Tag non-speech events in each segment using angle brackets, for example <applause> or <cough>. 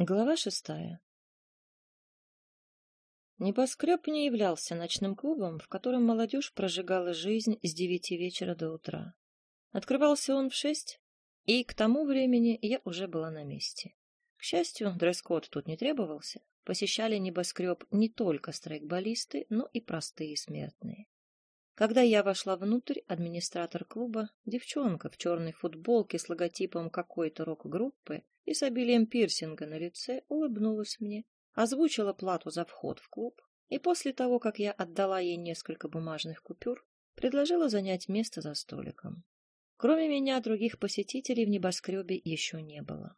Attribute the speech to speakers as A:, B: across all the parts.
A: Глава шестая. Небоскреб не являлся ночным клубом, в котором молодежь прожигала жизнь с девяти вечера до утра. Открывался он в шесть, и к тому времени я уже была на месте. К счастью, дресс-код тут не требовался. Посещали небоскреб не только страйкболисты, но и простые смертные. Когда я вошла внутрь, администратор клуба, девчонка в черной футболке с логотипом какой-то рок-группы и с обилием пирсинга на лице, улыбнулась мне, озвучила плату за вход в клуб и после того, как я отдала ей несколько бумажных купюр, предложила занять место за столиком. Кроме меня, других посетителей в небоскребе еще не было.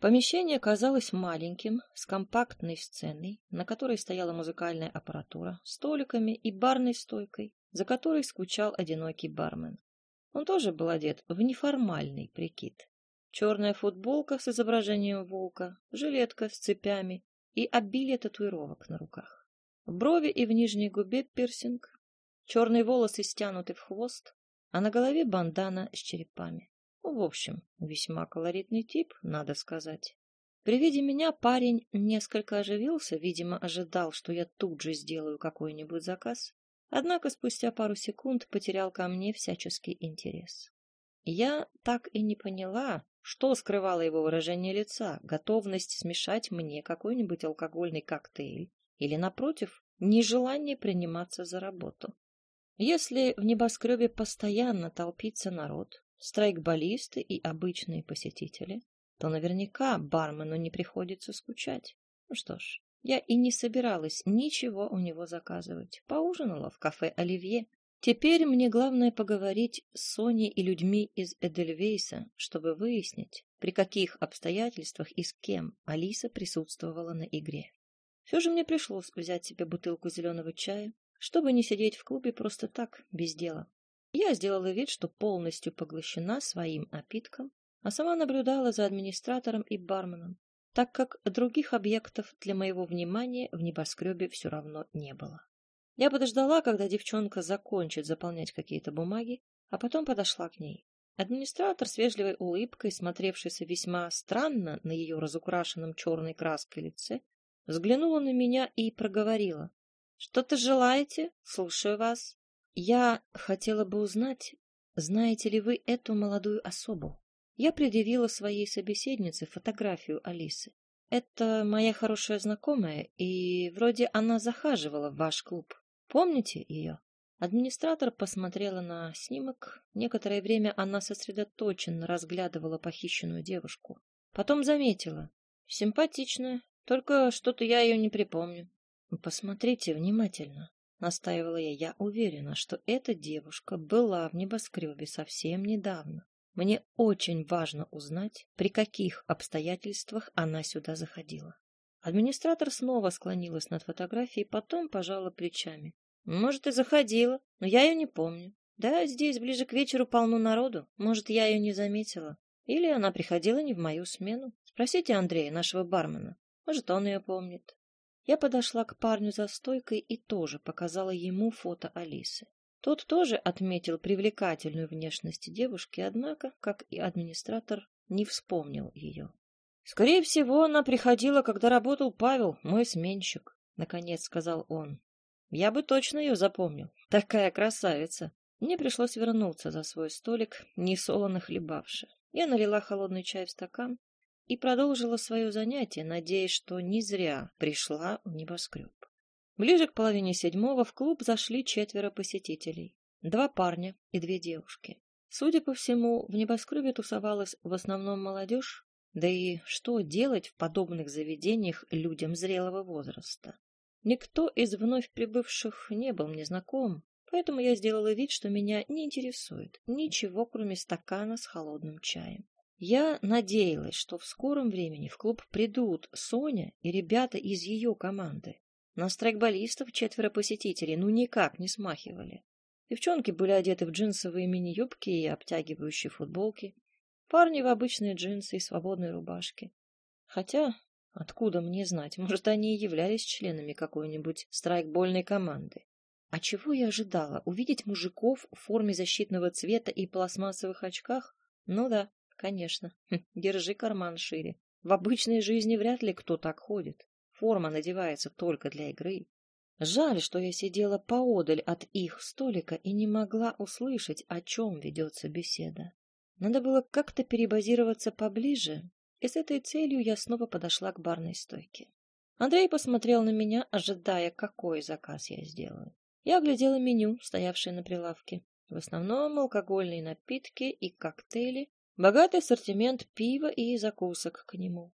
A: Помещение казалось маленьким, с компактной сценой, на которой стояла музыкальная аппаратура, столиками и барной стойкой, за которой скучал одинокий бармен. Он тоже был одет в неформальный прикид. Черная футболка с изображением волка, жилетка с цепями и обилие татуировок на руках. В брови и в нижней губе пирсинг, черные волосы стянуты в хвост, а на голове бандана с черепами. В общем, весьма колоритный тип, надо сказать. При виде меня парень несколько оживился, видимо, ожидал, что я тут же сделаю какой-нибудь заказ. Однако спустя пару секунд потерял ко мне всяческий интерес. Я так и не поняла, что скрывало его выражение лица, готовность смешать мне какой-нибудь алкогольный коктейль или, напротив, нежелание приниматься за работу. Если в небоскребе постоянно толпится народ, страйкболисты и обычные посетители, то наверняка бармену не приходится скучать. Ну что ж, я и не собиралась ничего у него заказывать. Поужинала в кафе «Оливье». Теперь мне главное поговорить с Соней и людьми из Эдельвейса, чтобы выяснить, при каких обстоятельствах и с кем Алиса присутствовала на игре. Все же мне пришлось взять себе бутылку зеленого чая, чтобы не сидеть в клубе просто так, без дела. Я сделала вид, что полностью поглощена своим напитком, а сама наблюдала за администратором и барменом, так как других объектов для моего внимания в небоскребе все равно не было. Я подождала, когда девчонка закончит заполнять какие-то бумаги, а потом подошла к ней. Администратор с вежливой улыбкой, смотревшийся весьма странно на ее разукрашенном черной краской лице, взглянула на меня и проговорила. — Что-то желаете? Слушаю вас. Я хотела бы узнать, знаете ли вы эту молодую особу? Я предъявила своей собеседнице фотографию Алисы. Это моя хорошая знакомая, и вроде она захаживала в ваш клуб. Помните ее? Администратор посмотрела на снимок. Некоторое время она сосредоточенно разглядывала похищенную девушку. Потом заметила. Симпатичная, только что-то я ее не припомню. Посмотрите внимательно, настаивала я. Я уверена, что эта девушка была в небоскребе совсем недавно. Мне очень важно узнать, при каких обстоятельствах она сюда заходила. Администратор снова склонилась над фотографией, потом пожала плечами. Может, и заходила, но я ее не помню. Да, здесь ближе к вечеру полно народу. Может, я ее не заметила. Или она приходила не в мою смену. Спросите Андрея, нашего бармена. Может, он ее помнит. Я подошла к парню за стойкой и тоже показала ему фото Алисы. Тот тоже отметил привлекательную внешность девушки, однако, как и администратор, не вспомнил ее. «Скорее всего, она приходила, когда работал Павел, мой сменщик», — наконец сказал он. «Я бы точно ее запомнил. Такая красавица!» Мне пришлось вернуться за свой столик, несолоно хлебавши. Я налила холодный чай в стакан и продолжила свое занятие, надеясь, что не зря пришла в небоскреб. Ближе к половине седьмого в клуб зашли четверо посетителей. Два парня и две девушки. Судя по всему, в небоскребе тусовалась в основном молодежь, да и что делать в подобных заведениях людям зрелого возраста? Никто из вновь прибывших не был мне знаком, поэтому я сделала вид, что меня не интересует ничего, кроме стакана с холодным чаем. Я надеялась, что в скором времени в клуб придут Соня и ребята из ее команды. На страйкболистов четверо посетителей ну никак не смахивали. Девчонки были одеты в джинсовые мини-юбки и обтягивающие футболки, парни в обычные джинсы и свободные рубашки. Хотя, откуда мне знать, может, они и являлись членами какой-нибудь страйкбольной команды. А чего я ожидала? Увидеть мужиков в форме защитного цвета и пластмассовых очках? Ну да, конечно. <laughs> Держи карман шире. В обычной жизни вряд ли кто так ходит. Форма надевается только для игры. Жаль, что я сидела поодаль от их столика и не могла услышать, о чем ведется беседа. Надо было как-то перебазироваться поближе, и с этой целью я снова подошла к барной стойке. Андрей посмотрел на меня, ожидая, какой заказ я сделаю. Я оглядела меню, стоявшее на прилавке. В основном алкогольные напитки и коктейли, богатый ассортимент пива и закусок к нему.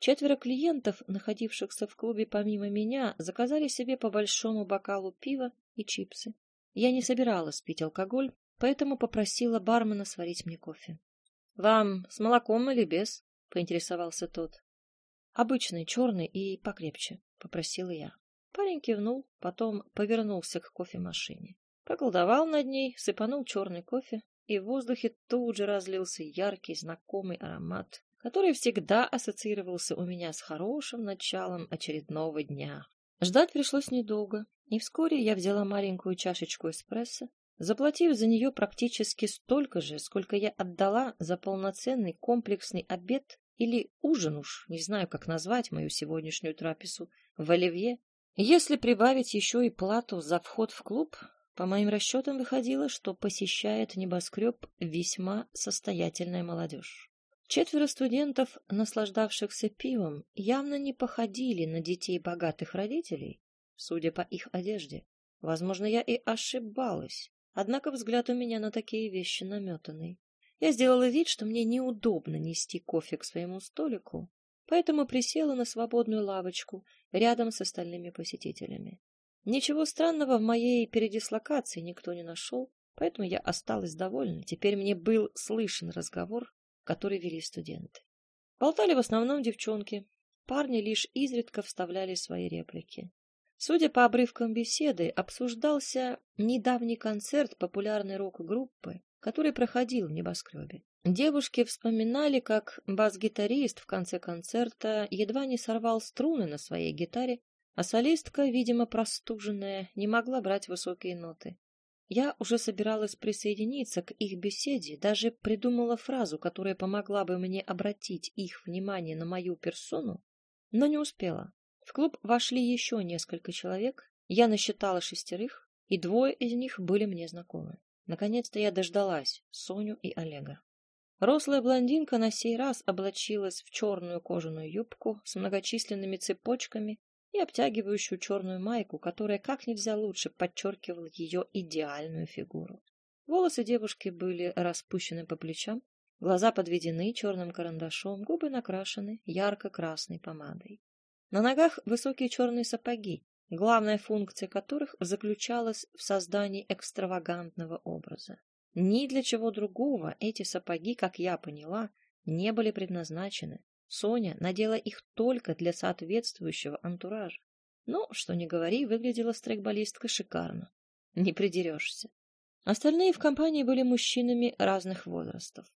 A: Четверо клиентов, находившихся в клубе помимо меня, заказали себе по большому бокалу пива и чипсы. Я не собиралась пить алкоголь, поэтому попросила бармена сварить мне кофе. — Вам с молоком или без? — поинтересовался тот. — Обычный, черный и покрепче, — попросила я. Парень кивнул, потом повернулся к кофемашине. Поколдовал над ней, сыпанул черный кофе, и в воздухе тут же разлился яркий знакомый аромат который всегда ассоциировался у меня с хорошим началом очередного дня. Ждать пришлось недолго, и вскоре я взяла маленькую чашечку эспрессо, заплатив за нее практически столько же, сколько я отдала за полноценный комплексный обед или ужин уж, не знаю, как назвать мою сегодняшнюю трапезу, в оливье. Если прибавить еще и плату за вход в клуб, по моим расчетам выходило, что посещает небоскреб весьма состоятельная молодежь. Четверо студентов, наслаждавшихся пивом, явно не походили на детей богатых родителей, судя по их одежде. Возможно, я и ошибалась, однако взгляд у меня на такие вещи наметанный. Я сделала вид, что мне неудобно нести кофе к своему столику, поэтому присела на свободную лавочку рядом с остальными посетителями. Ничего странного в моей передислокации никто не нашел, поэтому я осталась довольна. Теперь мне был слышен разговор который вели студенты. Болтали в основном девчонки, парни лишь изредка вставляли свои реплики. Судя по обрывкам беседы, обсуждался недавний концерт популярной рок-группы, который проходил в небоскребе. Девушки вспоминали, как бас-гитарист в конце концерта едва не сорвал струны на своей гитаре, а солистка, видимо простуженная, не могла брать высокие ноты. Я уже собиралась присоединиться к их беседе, даже придумала фразу, которая помогла бы мне обратить их внимание на мою персону, но не успела. В клуб вошли еще несколько человек, я насчитала шестерых, и двое из них были мне знакомы. Наконец-то я дождалась Соню и Олега. Рослая блондинка на сей раз облачилась в черную кожаную юбку с многочисленными цепочками и обтягивающую черную майку, которая как нельзя лучше подчеркивала ее идеальную фигуру. Волосы девушки были распущены по плечам, глаза подведены черным карандашом, губы накрашены ярко-красной помадой. На ногах высокие черные сапоги, главная функция которых заключалась в создании экстравагантного образа. Ни для чего другого эти сапоги, как я поняла, не были предназначены. Соня надела их только для соответствующего антуража. Но, что ни говори, выглядела стрейкболистка шикарно. Не придерешься. Остальные в компании были мужчинами разных возрастов.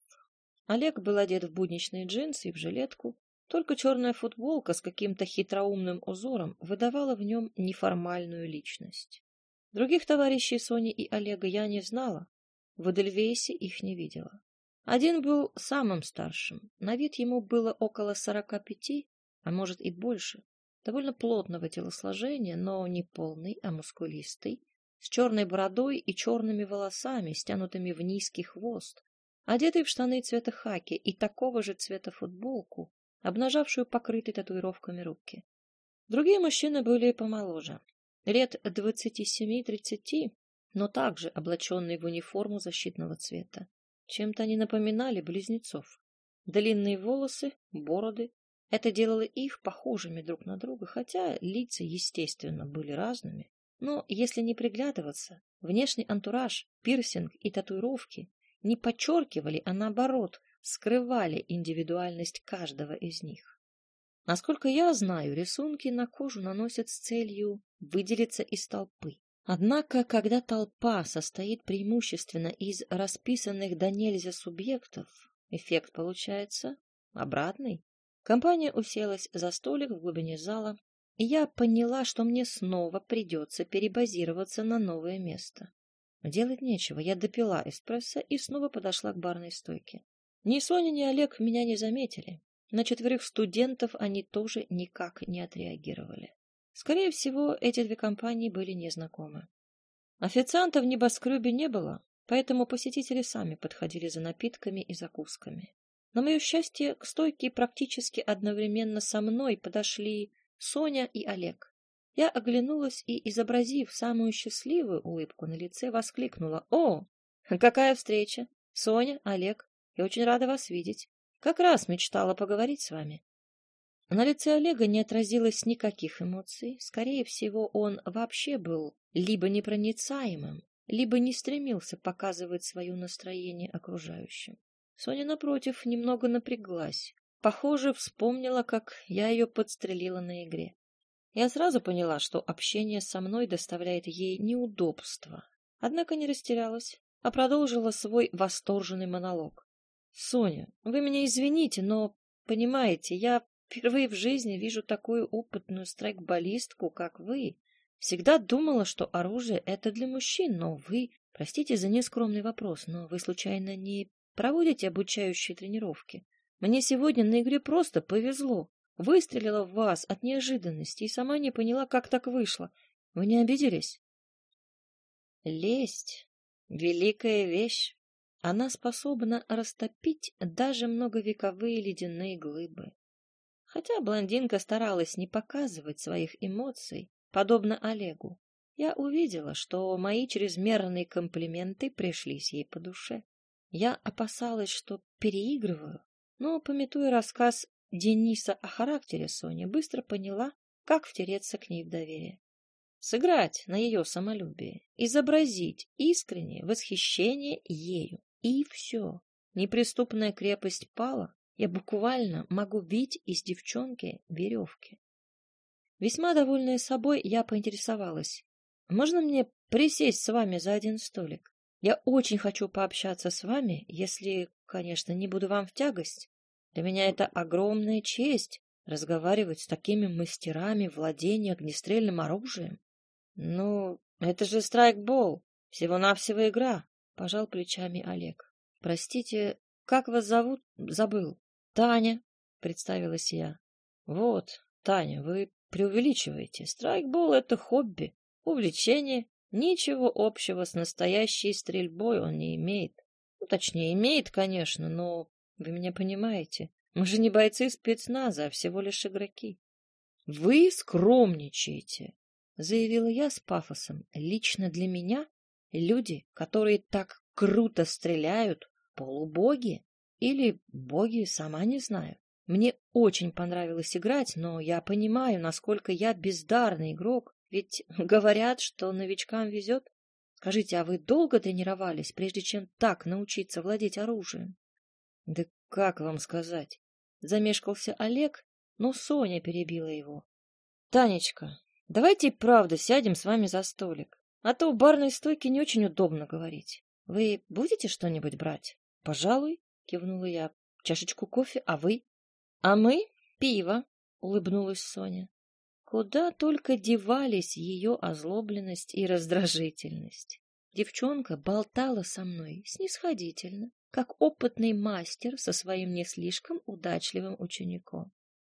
A: Олег был одет в будничные джинсы и в жилетку, только черная футболка с каким-то хитроумным узором выдавала в нем неформальную личность. Других товарищей Сони и Олега я не знала, в Эдельвейсе их не видела. Один был самым старшим, на вид ему было около сорока пяти, а может и больше, довольно плотного телосложения, но не полный, а мускулистый, с черной бородой и черными волосами, стянутыми в низкий хвост, одетый в штаны цвета хаки и такого же цвета футболку, обнажавшую покрытые татуировками руки. Другие мужчины были помоложе, лет двадцати семи-тридцати, но также облаченные в униформу защитного цвета. Чем-то они напоминали близнецов. Длинные волосы, бороды. Это делало их похожими друг на друга, хотя лица, естественно, были разными. Но если не приглядываться, внешний антураж, пирсинг и татуировки не подчеркивали, а наоборот, скрывали индивидуальность каждого из них. Насколько я знаю, рисунки на кожу наносят с целью выделиться из толпы. Однако, когда толпа состоит преимущественно из расписанных до нельзя субъектов, эффект получается обратный. Компания уселась за столик в глубине зала, и я поняла, что мне снова придется перебазироваться на новое место. Делать нечего, я допила эспрессо и снова подошла к барной стойке. Ни Соня, ни Олег меня не заметили. На четверых студентов они тоже никак не отреагировали. Скорее всего, эти две компании были незнакомы. Официанта в небоскребе не было, поэтому посетители сами подходили за напитками и закусками. На мое счастье, к стойке практически одновременно со мной подошли Соня и Олег. Я оглянулась и, изобразив самую счастливую улыбку на лице, воскликнула. «О, какая встреча! Соня, Олег, я очень рада вас видеть. Как раз мечтала поговорить с вами». На лице Олега не отразилось никаких эмоций. Скорее всего, он вообще был либо непроницаемым, либо не стремился показывать свое настроение окружающим. Соня, напротив, немного напряглась. Похоже, вспомнила, как я ее подстрелила на игре. Я сразу поняла, что общение со мной доставляет ей неудобства. Однако не растерялась, а продолжила свой восторженный монолог. — Соня, вы меня извините, но, понимаете, я впервые в жизни вижу такую опытную страйкболистку, как вы. Всегда думала, что оружие — это для мужчин, но вы... Простите за нескромный вопрос, но вы, случайно, не проводите обучающие тренировки? Мне сегодня на игре просто повезло. Выстрелила в вас от неожиданности и сама не поняла, как так вышло. Вы не обиделись? Лесть — великая вещь. Она способна растопить даже многовековые ледяные глыбы. Хотя блондинка старалась не показывать своих эмоций, подобно Олегу, я увидела, что мои чрезмерные комплименты пришлись ей по душе. Я опасалась, что переигрываю, но, пометуя рассказ Дениса о характере Сони, быстро поняла, как втереться к ней в доверие. Сыграть на ее самолюбие, изобразить искреннее восхищение ею. И все. Неприступная крепость пала, я буквально могу бить из девчонки веревки. Весьма довольная собой, я поинтересовалась. Можно мне присесть с вами за один столик? Я очень хочу пообщаться с вами, если, конечно, не буду вам в тягость. Для меня это огромная честь разговаривать с такими мастерами владения огнестрельным оружием. Ну, это же страйкбол, всего-навсего игра, пожал плечами Олег. Простите, как вас зовут? Забыл. Таня, представилась я. Вот, Таня, вы преувеличиваете. Страйкбол — это хобби, увлечение. Ничего общего с настоящей стрельбой он не имеет. Ну, точнее, имеет, конечно, но вы меня понимаете. Мы же не бойцы спецназа, а всего лишь игроки. — Вы скромничаете, — заявила я с пафосом. — Лично для меня люди, которые так круто стреляют, полубоги или боги, сама не знаю. Мне очень понравилось играть, но я понимаю, насколько я бездарный игрок, ведь <laughs> говорят, что новичкам везет. Скажите, а вы долго тренировались, прежде чем так научиться владеть оружием? — Да как вам сказать? Замешкался Олег, но Соня перебила его. — Танечка, давайте правда сядем с вами за столик, а то у барной стойки не очень удобно говорить. Вы будете что-нибудь брать? — Пожалуй, — кивнула я. — Чашечку кофе, а вы? А мы — пиво, — улыбнулась Соня. Куда только девались ее озлобленность и раздражительность. Девчонка болтала со мной снисходительно, как опытный мастер со своим не слишком удачливым учеником.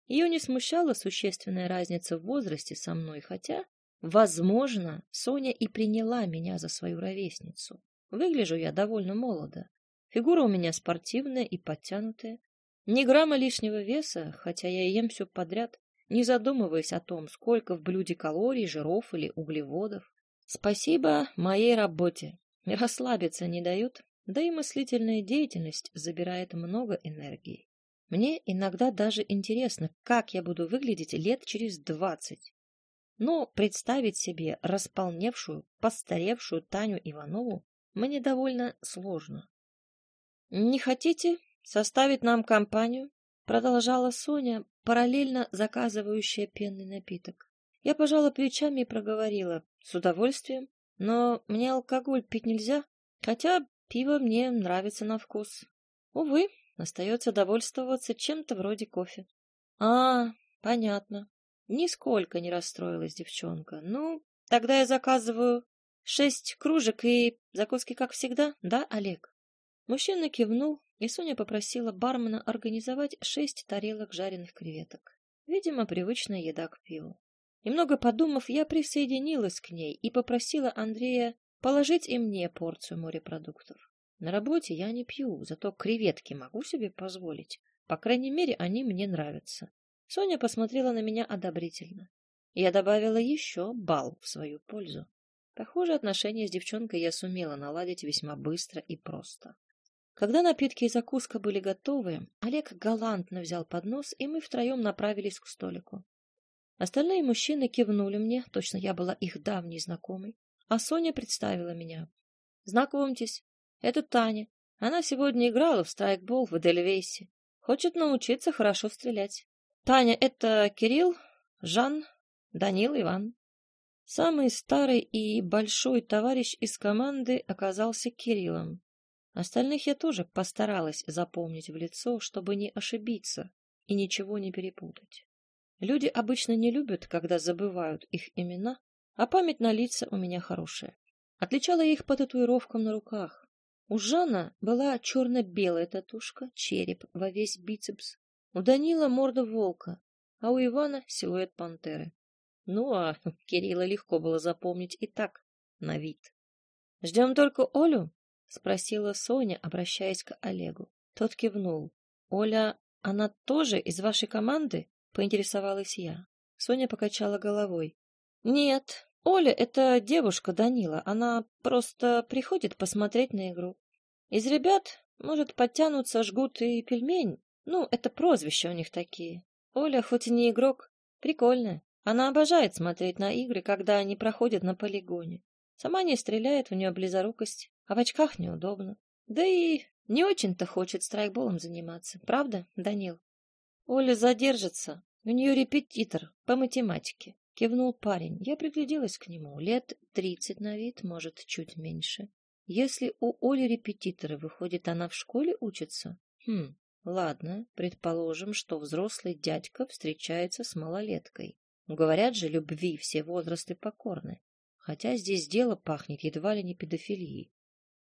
A: Ее не смущала существенная разница в возрасте со мной, хотя, возможно, Соня и приняла меня за свою ровесницу. Выгляжу я довольно молодо. Фигура у меня спортивная и подтянутая, ни грамма лишнего веса, хотя я ем все подряд, не задумываясь о том, сколько в блюде калорий, жиров или углеводов. Спасибо моей работе. Расслабиться не дают, да и мыслительная деятельность забирает много энергии. Мне иногда даже интересно, как я буду выглядеть лет через двадцать. Но представить себе располневшую, постаревшую Таню Иванову мне довольно сложно. — Не хотите составить нам компанию? Продолжала Соня, параллельно заказывающая пенный напиток. Я пожала плечами и проговорила. С удовольствием. Но мне алкоголь пить нельзя, хотя пиво мне нравится на вкус. Увы, остается довольствоваться чем-то вроде кофе. А, понятно. Нисколько не расстроилась девчонка. Ну, тогда я заказываю шесть кружек и закуски, как всегда, да, Олег? Мужчина кивнул, и Соня попросила бармена организовать шесть тарелок жареных креветок. Видимо, привычная еда к пиву. Немного подумав, я присоединилась к ней и попросила Андрея положить и мне порцию морепродуктов. На работе я не пью, зато креветки могу себе позволить. По крайней мере, они мне нравятся. Соня посмотрела на меня одобрительно. Я добавила еще балл в свою пользу. Похоже, отношения с девчонкой я сумела наладить весьма быстро и просто. Когда напитки и закуска были готовы, Олег галантно взял поднос, и мы втроем направились к столику. Остальные мужчины кивнули мне, точно я была их давней знакомой, а Соня представила меня. «Знакомьтесь, это Таня. Она сегодня играла в страйкбол в Эдельвейсе. Хочет научиться хорошо стрелять. Таня — это Кирилл, Жан, Данил, Иван». Самый старый и большой товарищ из команды оказался Кириллом. Остальных я тоже постаралась запомнить в лицо, чтобы не ошибиться и ничего не перепутать. Люди обычно не любят, когда забывают их имена, а память на лица у меня хорошая. Отличала я их по татуировкам на руках. У Жанна была черно-белая татушка, череп во весь бицепс. У Данила морда волка, а у Ивана силуэт пантеры. Ну, а <laughs> Кирилла легко было запомнить и так, на вид. — Ждем только Олю? — спросила Соня, обращаясь к Олегу. Тот кивнул. — Оля, она тоже из вашей команды? поинтересовалась я. Соня покачала головой. Нет, Оля — это девушка Данила. Она просто приходит посмотреть на игру. Из ребят, может, подтянутся жгут и пельмень. Ну, это прозвища у них такие. Оля, хоть и не игрок, прикольная. Она обожает смотреть на игры, когда они проходят на полигоне. Сама не стреляет, у нее близорукость, а в очках неудобно. Да и не очень-то хочет страйкболом заниматься, правда, Данил? Оля задержится, у нее репетитор по математике. Кивнул парень. Я пригляделась к нему. Лет тридцать на вид, может, чуть меньше. Если у Оли репетиторы, выходит, она в школе учится? Хм, ладно, предположим, что взрослый дядька встречается с малолеткой. Говорят же, любви все возрасты покорны. Хотя здесь дело пахнет едва ли не педофилией. —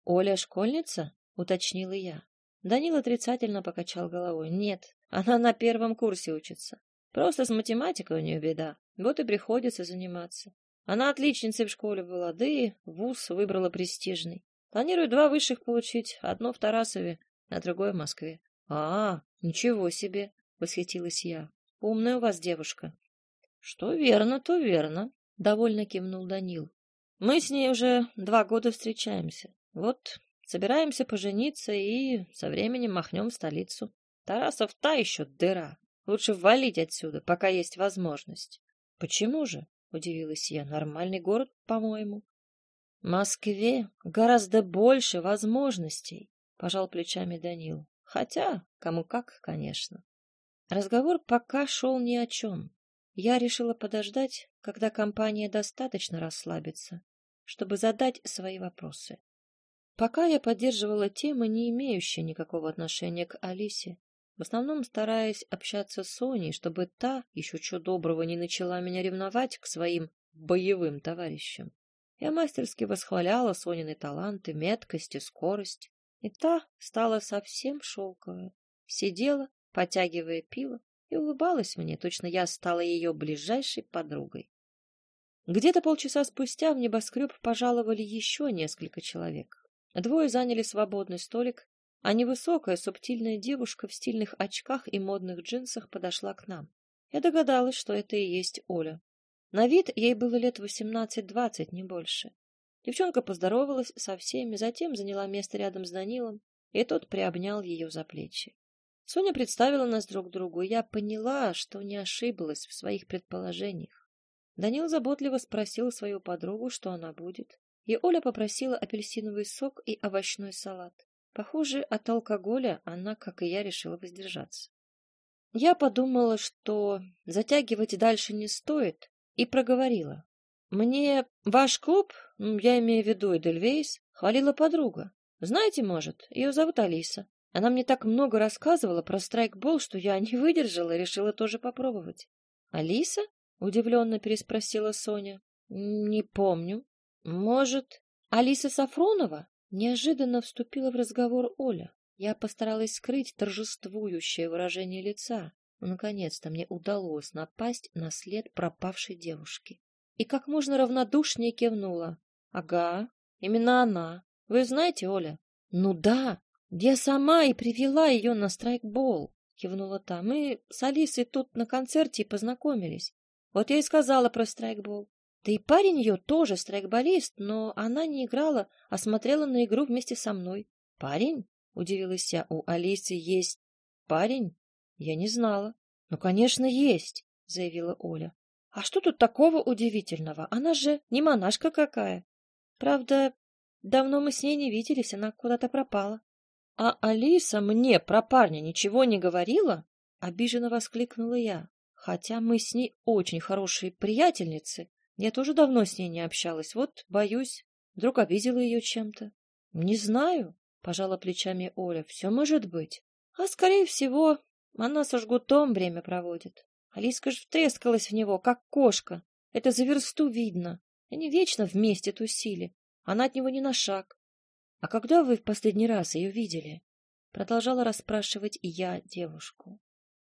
A: Оля школьница? — уточнила я. Данил отрицательно покачал головой. — Нет, она на первом курсе учится. Просто с математикой у нее беда. Вот и приходится заниматься. Она отличницей в школе была, да и вуз выбрала престижный. Планирует два высших получить, одно в Тарасове, а другое в Москве. — А, ничего себе! — восхитилась я. — Умная у вас девушка. — Что верно, то верно, — довольно кивнул Данил. — Мы с ней уже два года встречаемся. Вот собираемся пожениться и со временем махнем в столицу. Тарасов та еще дыра. Лучше валить отсюда, пока есть возможность. — Почему же? — удивилась я. — Нормальный город, по-моему. — Москве гораздо больше возможностей, — пожал плечами Данил. Хотя, кому как, конечно. Разговор пока шел ни о чем. Я решила подождать, когда компания достаточно расслабится, чтобы задать свои вопросы. Пока я поддерживала темы, не имеющие никакого отношения к Алисе, в основном стараясь общаться с Соней, чтобы та, еще что доброго, не начала меня ревновать к своим боевым товарищам. Я мастерски восхваляла Сонины таланты, меткость и скорость, и та стала совсем шелковая. Сидела, потягивая пиво, и улыбалась мне, точно я стала ее ближайшей подругой. Где-то полчаса спустя в небоскреб пожаловали еще несколько человек. Двое заняли свободный столик, а невысокая, субтильная девушка в стильных очках и модных джинсах подошла к нам. Я догадалась, что это и есть Оля. На вид ей было лет восемнадцать-двадцать, не больше. Девчонка поздоровалась со всеми, затем заняла место рядом с Данилом, и тот приобнял ее за плечи. Соня представила нас друг другу, и я поняла, что не ошиблась в своих предположениях. Данил заботливо спросил свою подругу, что она будет, и Оля попросила апельсиновый сок и овощной салат. Похоже, от алкоголя она, как и я, решила воздержаться. Я подумала, что затягивать дальше не стоит, и проговорила. Мне ваш клуб, я имею в виду Эдельвейс, хвалила подруга. Знаете, может, ее зовут Алиса. Она мне так много рассказывала про страйкбол, что я не выдержала и решила тоже попробовать. Алиса? Удивленно переспросила Соня. Не помню. Может, Алиса Сафронова? Неожиданно вступила в разговор Оля. Я постаралась скрыть торжествующее выражение лица, но наконец-то мне удалось напасть на след пропавшей девушки. И как можно равнодушнее кивнула. Ага, именно она. Вы знаете, Оля? Ну да, я сама и привела ее на страйкбол, кивнула та. Мы с Алисой тут на концерте познакомились. Вот я и сказала про страйкбол. Да и парень ее тоже страйкболист, но она не играла, а смотрела на игру вместе со мной. Парень? Удивилась я. У Алисы есть парень? Я не знала. Ну, конечно, есть, заявила Оля. А что тут такого удивительного? Она же не монашка какая. Правда, давно мы с ней не виделись, она куда-то пропала. А Алиса мне про парня ничего не говорила? Обиженно воскликнула я. Хотя мы с ней очень хорошие приятельницы, я тоже давно с ней не общалась. Вот, боюсь, вдруг обидела ее чем-то. — Не знаю, — пожала плечами Оля. — Все может быть. А, скорее всего, она со жгутом время проводит. Алиска ж втрескалась в него, как кошка. Это за версту видно. Они вечно вместе тусили. Она от него не на шаг. — А когда вы в последний раз ее видели? Продолжала расспрашивать и я девушку.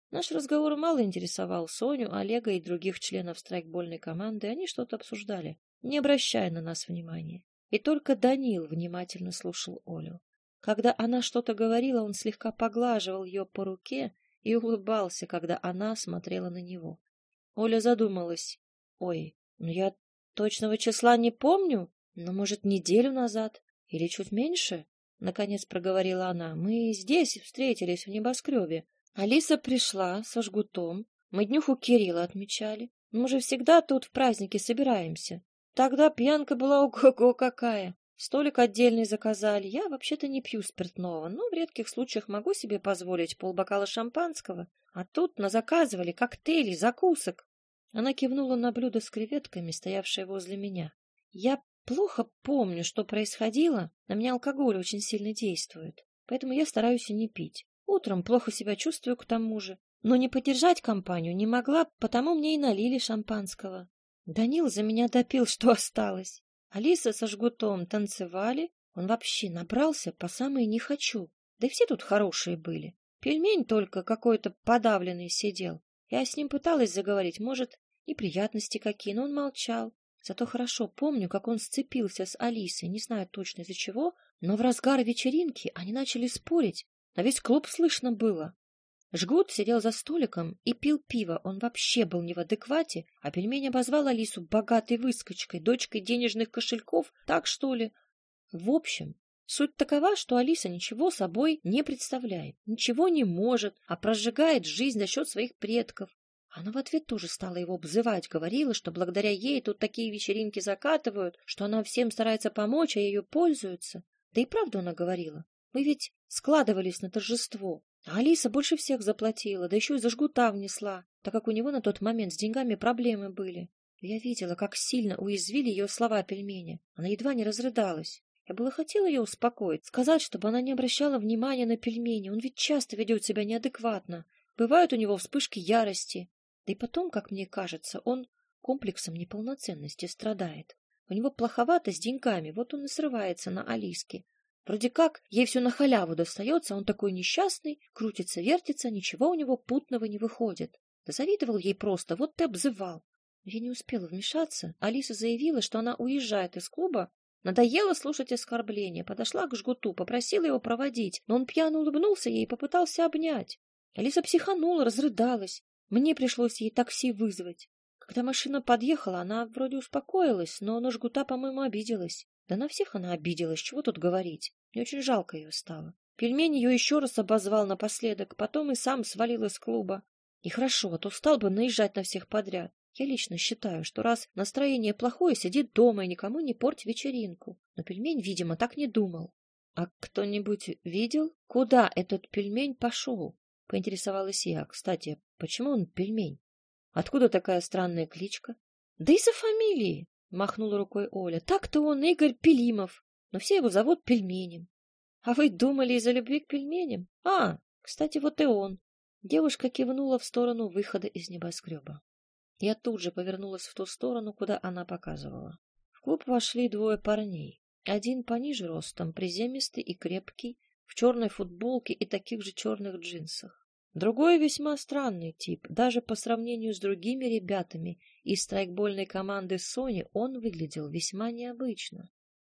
A: Наш разговор мало интересовал Соню, Олега и других членов страйкбольной команды. Они что-то обсуждали, не обращая на нас внимания. И только Данил внимательно слушал Олю. Когда она что-то говорила, он слегка поглаживал ее по руке и улыбался, когда она смотрела на него. Оля задумалась. «Ой, ну я точного числа не помню, но, может, неделю назад или чуть меньше?» Наконец проговорила она. «Мы здесь встретились в небоскребе. Алиса пришла со жгутом. Мы днюху Кирилла отмечали. Мы же всегда тут в празднике собираемся. Тогда пьянка была ого-го какая. Столик отдельный заказали. Я вообще-то не пью спиртного, но в редких случаях могу себе позволить полбокала шампанского. А тут назаказывали коктейли, закусок. Она кивнула на блюдо с креветками, стоявшее возле меня. Я плохо помню, что происходило. На меня алкоголь очень сильно действует, поэтому я стараюсь и не пить. Утром плохо себя чувствую к тому же. Но не поддержать компанию не могла, потому мне и налили шампанского. Данил за меня допил, что осталось. Алиса со жгутом танцевали. Он вообще набрался по самые «не хочу». Да и все тут хорошие были. Пельмень только какой-то подавленный сидел. Я с ним пыталась заговорить, может, неприятности какие, но он молчал. Зато хорошо помню, как он сцепился с Алисой, не знаю точно из-за чего, но в разгар вечеринки они начали спорить, на весь клуб слышно было. Жгут сидел за столиком и пил пиво. Он вообще был не в адеквате, а пельмень обозвал Алису богатой выскочкой, дочкой денежных кошельков, так что ли. В общем, суть такова, что Алиса ничего собой не представляет, ничего не может, а прожигает жизнь за счет своих предков. Она в ответ тоже стала его обзывать, говорила, что благодаря ей тут такие вечеринки закатывают, что она всем старается помочь, а ее пользуются. Да и правду она говорила. Мы ведь складывались на торжество. А Алиса больше всех заплатила, да еще и за жгута внесла, так как у него на тот момент с деньгами проблемы были. Я видела, как сильно уязвили ее слова пельмени. Она едва не разрыдалась. Я было хотела ее успокоить, сказать, чтобы она не обращала внимания на пельмени. Он ведь часто ведет себя неадекватно. Бывают у него вспышки ярости. Да и потом, как мне кажется, он комплексом неполноценности страдает. У него плоховато с деньгами, вот он и срывается на Алиске. Вроде как ей все на халяву достается, он такой несчастный, крутится, вертится, ничего у него путного не выходит. Да завидовал ей просто, вот ты обзывал. Я не успела вмешаться. Алиса заявила, что она уезжает из клуба. Надоело слушать оскорбления. Подошла к жгуту, попросила его проводить, но он пьяно улыбнулся ей и попытался обнять. Алиса психанула, разрыдалась. Мне пришлось ей такси вызвать. Когда машина подъехала, она вроде успокоилась, но на жгута, по-моему, обиделась. Да на всех она обиделась, чего тут говорить. Мне очень жалко ее стало. Пельмень ее еще раз обозвал напоследок, потом и сам свалил из клуба. И хорошо, а то стал бы наезжать на всех подряд. Я лично считаю, что раз настроение плохое, сидит дома и никому не порть вечеринку. Но пельмень, видимо, так не думал. — А кто-нибудь видел, куда этот пельмень пошел? — поинтересовалась я. Кстати, почему он пельмень? Откуда такая странная кличка? — Да из-за фамилии. — махнула рукой Оля. — Так-то он Игорь Пелимов, но все его зовут Пельменем. — А вы думали из-за любви к пельменям? А, кстати, вот и он. Девушка кивнула в сторону выхода из небоскреба. Я тут же повернулась в ту сторону, куда она показывала. В клуб вошли двое парней. Один пониже ростом, приземистый и крепкий, в черной футболке и таких же черных джинсах. Другой весьма странный тип. Даже по сравнению с другими ребятами из страйкбольной команды Sony он выглядел весьма необычно.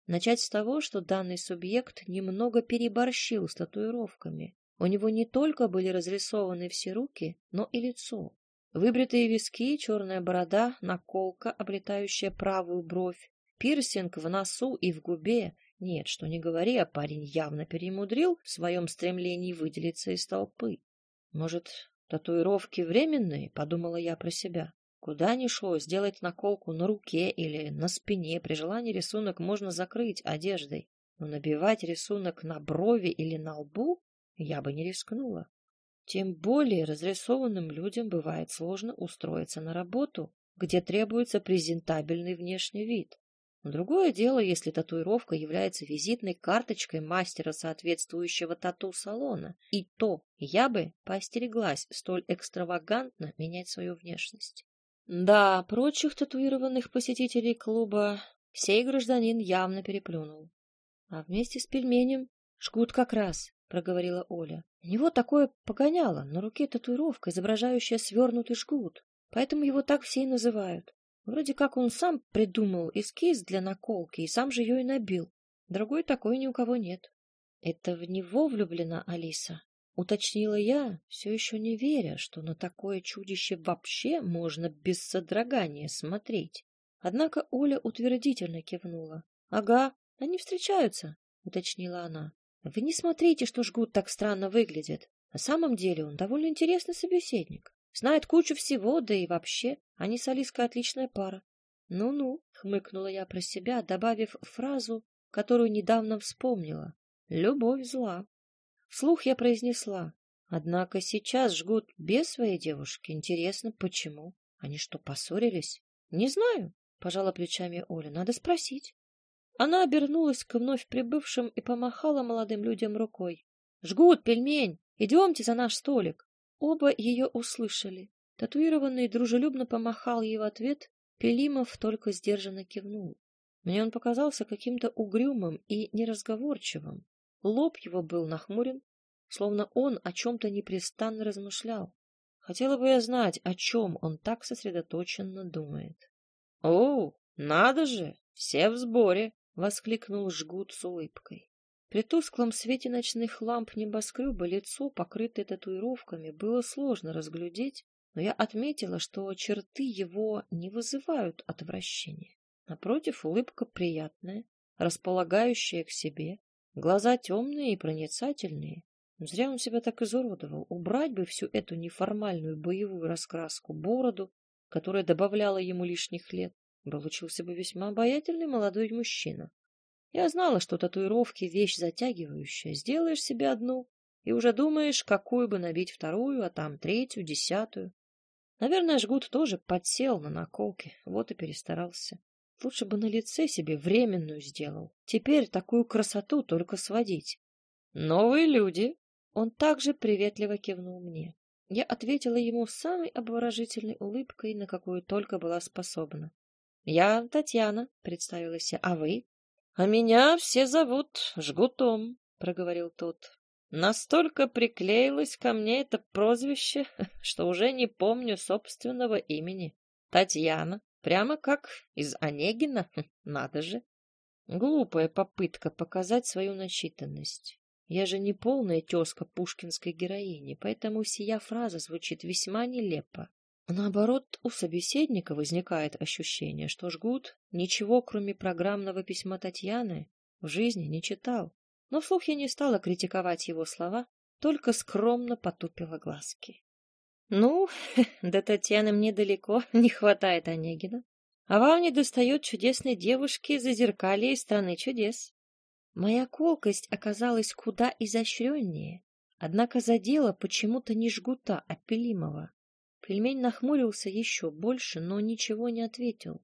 A: Начать с того, что данный субъект немного переборщил с татуировками. У него не только были разрисованы все руки, но и лицо. Выбритые виски, черная борода, наколка, облетающая правую бровь, пирсинг в носу и в губе. Нет, что не говори, а парень явно перемудрил в своем стремлении выделиться из толпы. Может, татуировки временные, подумала я про себя. Куда ни шло, сделать наколку на руке или на спине, при желании рисунок можно закрыть одеждой, но набивать рисунок на брови или на лбу я бы не рискнула. Тем более разрисованным людям бывает сложно устроиться на работу, где требуется презентабельный внешний вид. Другое дело, если татуировка является визитной карточкой мастера соответствующего тату-салона. И то я бы поостереглась столь экстравагантно менять свою внешность. Да, прочих татуированных посетителей клуба сей гражданин явно переплюнул. А вместе с пельменем жгут как раз проговорила Оля. У него такое погоняло, на руке татуировка, изображающая свернутый жгут, поэтому его так все и называют. Вроде как он сам придумал эскиз для наколки и сам же ее и набил. Другой такой ни у кого нет. — Это в него влюблена Алиса? — уточнила я, все еще не веря, что на такое чудище вообще можно без содрогания смотреть. Однако Оля утвердительно кивнула. — Ага, они встречаются, — уточнила она. Вы не смотрите, что жгут так странно выглядит. На самом деле он довольно интересный собеседник. Знает кучу всего, да и вообще, они с Алиской отличная пара. Ну-ну, хмыкнула я про себя, добавив фразу, которую недавно вспомнила. Любовь зла. Вслух я произнесла. Однако сейчас жгут без своей девушки. Интересно, почему? Они что, поссорились? Не знаю, пожала плечами Оля. Надо спросить. Она обернулась к вновь прибывшим и помахала молодым людям рукой. — Жгут, пельмень! Идемте за наш столик! Оба ее услышали. Татуированный дружелюбно помахал ей в ответ, Пелимов только сдержанно кивнул. Мне он показался каким-то угрюмым и неразговорчивым. Лоб его был нахмурен, словно он о чем-то непрестанно размышлял. Хотела бы я знать, о чем он так сосредоточенно думает. — О, надо же! Все в сборе! — воскликнул жгут с улыбкой. При тусклом свете ночных ламп небоскреба лицо, покрытое татуировками, было сложно разглядеть, но я отметила, что черты его не вызывают отвращения. Напротив, улыбка приятная, располагающая к себе, глаза темные и проницательные. Зря он себя так изуродовал. Убрать бы всю эту неформальную боевую раскраску, бороду, которая добавляла ему лишних лет, Получился бы весьма обаятельный молодой мужчина. Я знала, что татуировки — вещь затягивающая. Сделаешь себе одну, и уже думаешь, какую бы набить вторую, а там третью, десятую. Наверное, жгут тоже подсел на наколке, вот и перестарался. Лучше бы на лице себе временную сделал. Теперь такую красоту только сводить. Новые люди. Он также приветливо кивнул мне. Я ответила ему самой обворожительной улыбкой, на какую только была способна. Я Татьяна, представилась я. А вы? А меня все зовут Жгутом, проговорил тот. Настолько приклеилось ко мне это прозвище, <laughs> что уже не помню собственного имени. Татьяна, прямо как из Онегина, надо же. Глупая попытка показать свою начитанность. Я же не полная тезка пушкинской героини, поэтому сия фраза звучит весьма нелепо. Наоборот, у собеседника возникает ощущение, что жгут ничего, кроме программного письма Татьяны, в жизни не читал. Но вслух я не стала критиковать его слова, только скромно потупила глазки. Ну, <laughs> до Татьяны мне далеко <laughs> не хватает Онегина. А вам не достает чудесной девушки зазеркалья из страны чудес. Моя колкость оказалась куда изощреннее, однако задела почему-то не жгута, а Пелимова. Пельмень нахмурился еще больше, но ничего не ответил.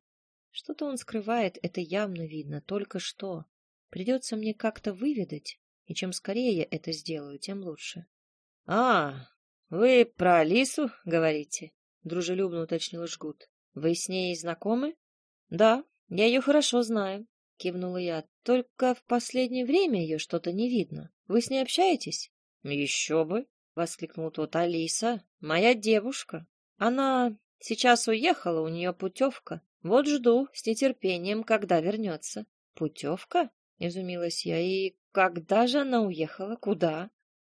A: Что-то он скрывает, это явно видно, только что. Придется мне как-то выведать, и чем скорее я это сделаю, тем лучше. — А, вы про Алису говорите? — дружелюбно уточнил Жгут. — Вы с ней знакомы? — Да, я ее хорошо знаю, — кивнула я. — Только в последнее время ее что-то не видно. Вы с ней общаетесь?
B: Еще бы, воскликнул тот. Алиса, моя девушка. Она сейчас уехала, у нее путевка. Вот жду с нетерпением, когда вернется.
A: Путевка? Изумилась я. И когда же она уехала? Куда?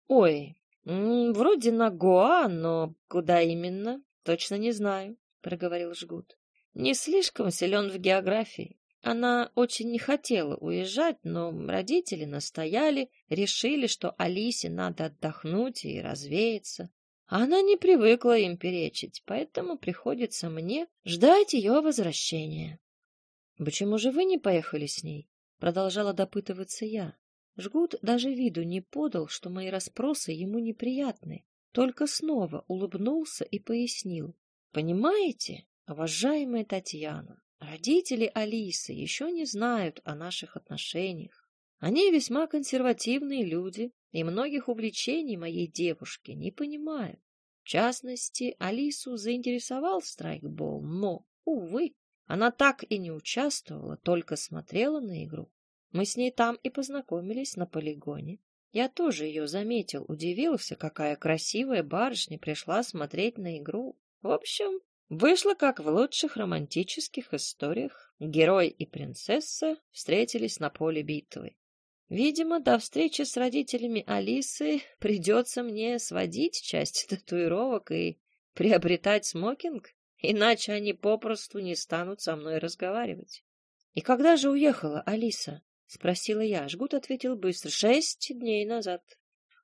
B: Ой, вроде на Гоа, но куда именно, точно не знаю, проговорил Жгут. Не слишком силен в географии. Она очень не хотела уезжать, но родители настояли, решили, что Алисе надо отдохнуть и развеяться. Она не привыкла им перечить, поэтому приходится мне ждать ее возвращения.
A: — Почему же вы не поехали с ней? — продолжала допытываться я. Жгут даже виду не подал, что мои расспросы ему неприятны, только снова улыбнулся и пояснил. — Понимаете, уважаемая Татьяна, родители Алисы еще не знают о наших отношениях. Они весьма консервативные люди и многих увлечений моей девушки не понимают. В частности, Алису заинтересовал страйкбол, но, увы, она так и не участвовала, только смотрела на игру. Мы с ней там и познакомились на полигоне. Я тоже ее заметил, удивился, какая красивая барышня пришла смотреть на игру. В общем, вышло как в лучших романтических историях. Герой и принцесса встретились на поле битвы. Видимо, до встречи с родителями Алисы придется мне сводить часть татуировок и приобретать смокинг. Иначе они попросту не станут со мной разговаривать. — И когда же уехала Алиса? — спросила я. Жгут ответил быстро. — Шесть дней назад.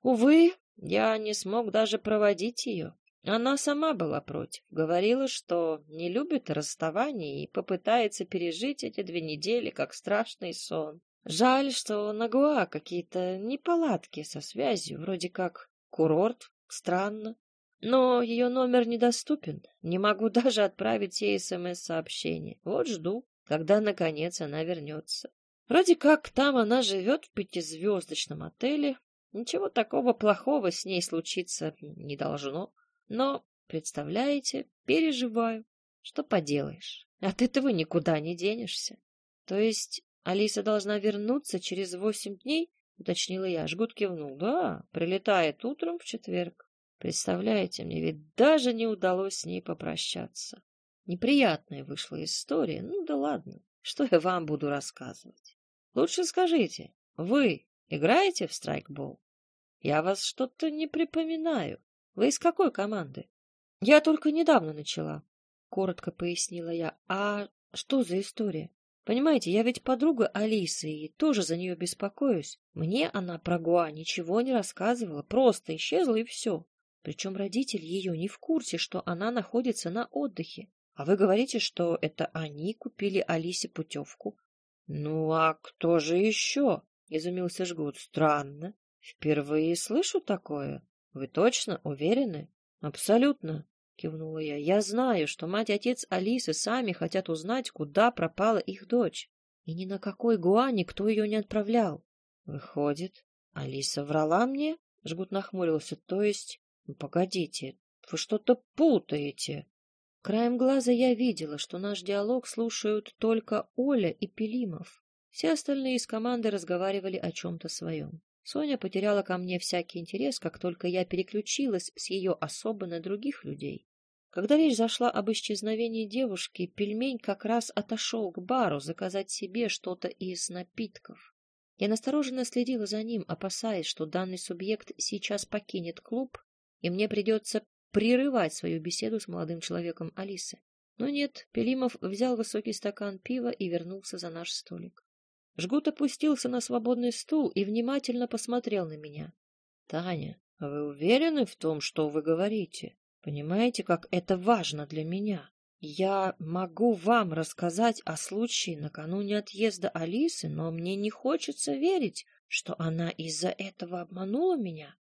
A: Увы, я не смог даже проводить ее. Она сама была против. Говорила, что не любит расставание и попытается пережить эти две недели, как страшный сон. Жаль, что на Гуа какие-то неполадки со связью, вроде как курорт. Странно. Но ее номер недоступен. Не могу <laughs> даже отправить ей СМС-сообщение. Вот жду, когда, наконец, она вернется. Вроде как там она живет в пятизвездочном отеле. Ничего такого плохого с ней случиться не должно. Но, представляете, переживаю. Что поделаешь? От этого никуда не денешься. То есть Алиса должна вернуться через восемь дней? Уточнила я. Жгут кивнул. Да, прилетает утром в четверг. Представляете, мне ведь даже не удалось с ней попрощаться. Неприятная вышла история. Ну да ладно, что я вам буду рассказывать. Лучше скажите, вы играете в страйкбол? Я вас что-то не припоминаю. Вы из какой команды? Я только недавно начала, коротко пояснила я. А что за история? Понимаете, я ведь подруга Алисы и тоже за нее беспокоюсь. Мне она про Гуа ничего не рассказывала, просто исчезла и все. Причем родители ее не в курсе, что она находится на отдыхе. А вы говорите, что это они купили Алисе путевку? — Ну, а кто же еще? — изумился Жгут. — Странно. Впервые слышу такое. Вы точно уверены? — Абсолютно, — кивнула я. — Я знаю, что мать и отец Алисы сами хотят узнать, куда пропала их дочь. И ни на какой Гуа никто ее не отправлял. — Выходит, Алиса врала мне? — Жгут нахмурился. — То есть ну, погодите, вы что-то путаете. Краем глаза я видела, что наш диалог слушают только Оля и Пелимов. Все остальные из команды разговаривали о чем-то своем. Соня потеряла ко мне всякий интерес, как только я переключилась с ее особо на других людей. Когда речь зашла об исчезновении девушки, пельмень как раз отошел к бару заказать себе что-то из напитков. Я настороженно следила за ним, опасаясь, что данный субъект сейчас покинет клуб и мне придется прерывать свою беседу с молодым человеком Алисы. Но нет, Пелимов взял высокий стакан пива и вернулся за наш столик. Жгут опустился на свободный стул и внимательно посмотрел на меня. — Таня, вы уверены в том, что вы говорите? Понимаете, как это важно для меня? Я могу вам рассказать о случае накануне отъезда Алисы, но мне не хочется верить, что она из-за этого обманула меня.